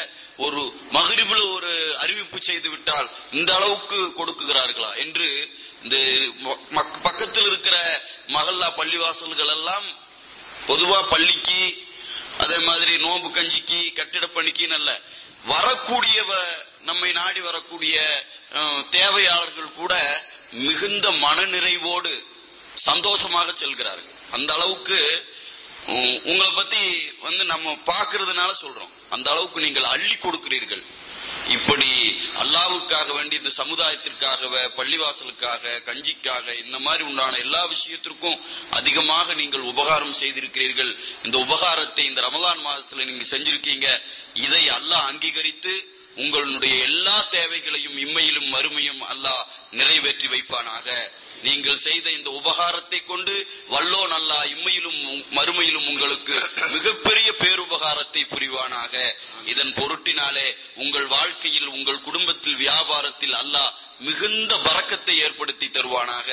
ஒரு மகிழ்வுல ஒரு அறிவிப்பு செய்து விட்டால் இந்த அளவுக்கு கொடுக்குகிறார்களா என்று இந்த பக்கத்தில் இருக்கிற மகல்லா பள்ளிவாசல்கள் எல்லாம் பொதுவா பள்ளிக்கு அதே மாதிரி நோம்பு கஞ்சிக்கு கட்டிட பணிக்குன்னு அல்ல வரக்கூடியவ நம்மை நாடி வரக்கூடிய தேவையாளர்கள் கூட மிகுந்த மனநிறைவோடு சந்தோஷமாக செல்கிறார்கள். அந்த அளவுக்கு உ- உங்களை பத்தி வந்து நம்ம பாக்குறதுனால சொல்றோம். அந்த அளவுக்கு நீங்கள் அள்ளி கொடுக்கிறீர்கள். இப்படி அல்லாவுக்காக வேண்டி இந்த சமுதாயத்திற்காக பள்ளிவாசலுக்காக கஞ்சிக்காக இந்த மாதிரி உண்டான எல்லா விஷயத்திற்கும் அதிகமாக நீங்கள் உபகாரம் செய்திருக்கிறீர்கள். இந்த உபகாரத்தை இந்த ரமதான் மாதத்துல நீங்க செஞ்சிருக்கீங்க. இதை அல்லாஹ் அங்கீகரித்து உங்களுடைய எல்லா தேவைகளையும் இம்மையிலும் மறுமையும் அல்லாஹ் நிறைவேற்றி வைப்பானாக. நீங்கள் செய்த இந்த உபகாரத்தை கொண்டு வல்லோன் நல்லா இம்மையிலும் மறுமையிலும் உங்களுக்கு மிகப்பெரிய பேருபகாரத்தை புரிவானாக. இதன் பொருட்டினாலே உங்கள் வாழ்க்கையில் உங்கள் குடும்பத்தில் வியாபாரத்தில் அல்லாஹ் மிகுந்த பறக்கத்தை ஏற்படுத்தி தருவானாக.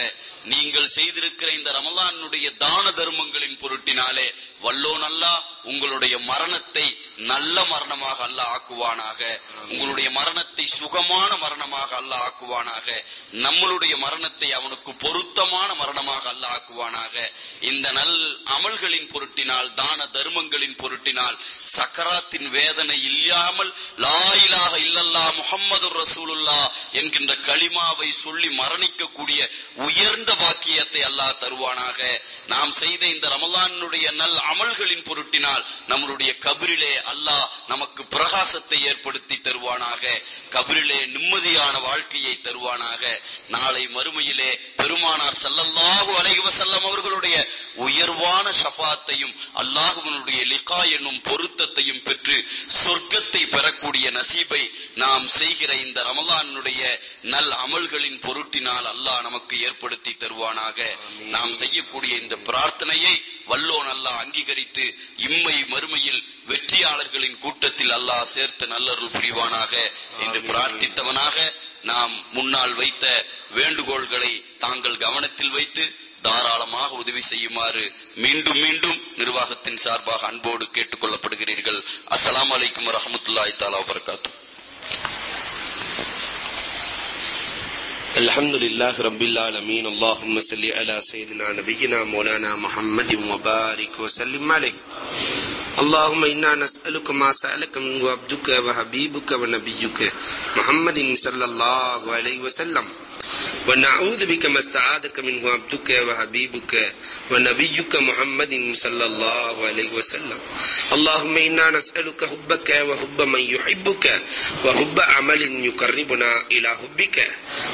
நீங்கள் செய்திருக்கிற இந்த ரமலானுடைய தான தர்மங்களின் பொருட்டினாலே வல்லோன் அல்லாஹ் உங்களுடைய மரணத்தை நல்ல மரணமாக அல்ல ஆக்குவானாக. உங்களுடைய மரணத்தை சுகமான மரணமாக அல்லாஹ் ஆக்குவானாக. நம்மளுடைய மரணத்தை அவனுக்கு பொருத்தமான மரணமாக அல்ல ஆக்குவானாக. இந்த நல் அமல்களின் பொருட்டினால் தான தர்மங்களின் பொருட்டினால் சக்கராத்தின் வேதனை இல்லாமல் லாயிலாக இல்லல்லா முகம்மது ரசூலுல்லா என்கின்ற களிமாவை சொல்லி மரணிக்கக்கூடிய உயர்ந்த பாக்கியத்தை அல்லாஹ் தருவானாக. நாம் செய்த இந்த ரமலானுடைய நல் அமல்களின் பொருட்டினால் நம்முடைய கபிரிலே அல்லாஹ் நமக்கு பிரகாசத்தை ஏற்படுத்தி தருவானாக. கபிரிலே நிம்மதியான வாழ்க்கையை தருவானாக. நாளை மறுமையிலே பெரும் சல்லல்லாஹு அலைஹி வஸல்லம் அவர்களுடைய உயர்வான ஷஃபாத்தையும் அல்லாஹுவனுடைய லிகா என்னும் பொருத்தத்தையும் பெற்று சொர்க்கத்தை பெறக்கூடிய நசீபை நாம் செய்கிற இந்த ரமலானுடைய நல் அமல்களின் பொருட்டினால் அல்லாஹ் நமக்கு ஏற்படுத்தி தருவானாக. நாம் செய்யக்கூடிய இந்த பிரார்த்தனையை வல்லோன் அல்லாஹ் அங்கீகரித்து இம்மை மறுமையில் வெற்றியாளர்களின் கூட்டத்தில் அல்லாஹ் சேர்த்து நல்லருள் புரிவானாக என்று பிரார்த்தித்தவனாக நாம் முன்னால் வைத்த வேண்டுகோள்களை தாங்கள் கவனத்தில் வைத்து தாராளமாக உதவி செய்யுமாறு மீண்டும் மீண்டும் நிர்வாகத்தின் சார்பாக அன்போடு கேட்டுக் கொள்ளப்படுகிறீர்கள் அஸ்ஸலாமு அலைக்கும் வரஹமத்துல்லாஹி தஆலா வபரகாத்து الحمد لله رب العالمين اللهم صل على سيدنا نبينا مولانا محمد وبارك وسلم عليه اللهم إنا نسألك ما سألك منه عبدك وحبيبك ونبيك محمد صلى الله عليه وسلم ونعوذ بك ما استعاذك منه عبدك وحبيبك ونبيك محمد صلى الله عليه وسلم. اللهم إنا نسألك حبك وحب من يحبك وحب عمل يقربنا إلى حبك.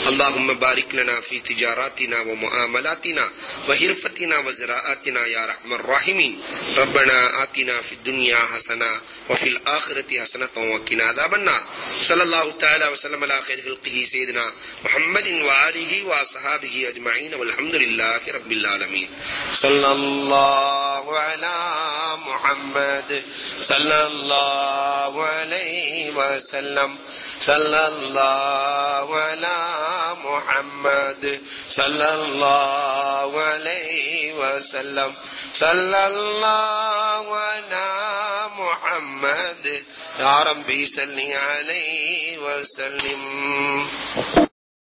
اللهم بارك لنا في تجاراتنا ومعاملاتنا وهرفتنا وزراعاتنا يا رحم الراحمين. ربنا آتنا في الدنيا حسنة وفي الآخرة حسنة وقنا عذاب النار. صلى الله تعالى وسلم على خير خلقه سيدنا محمد وآله وأصحابه أجمعين والحمد لله رب العالمين. صلى الله على محمد. صلى الله عليه وسلم. صلى الله على محمد. صلى الله عليه وسلم. صلى الله على محمد. يا ربي صل عليه وسلم.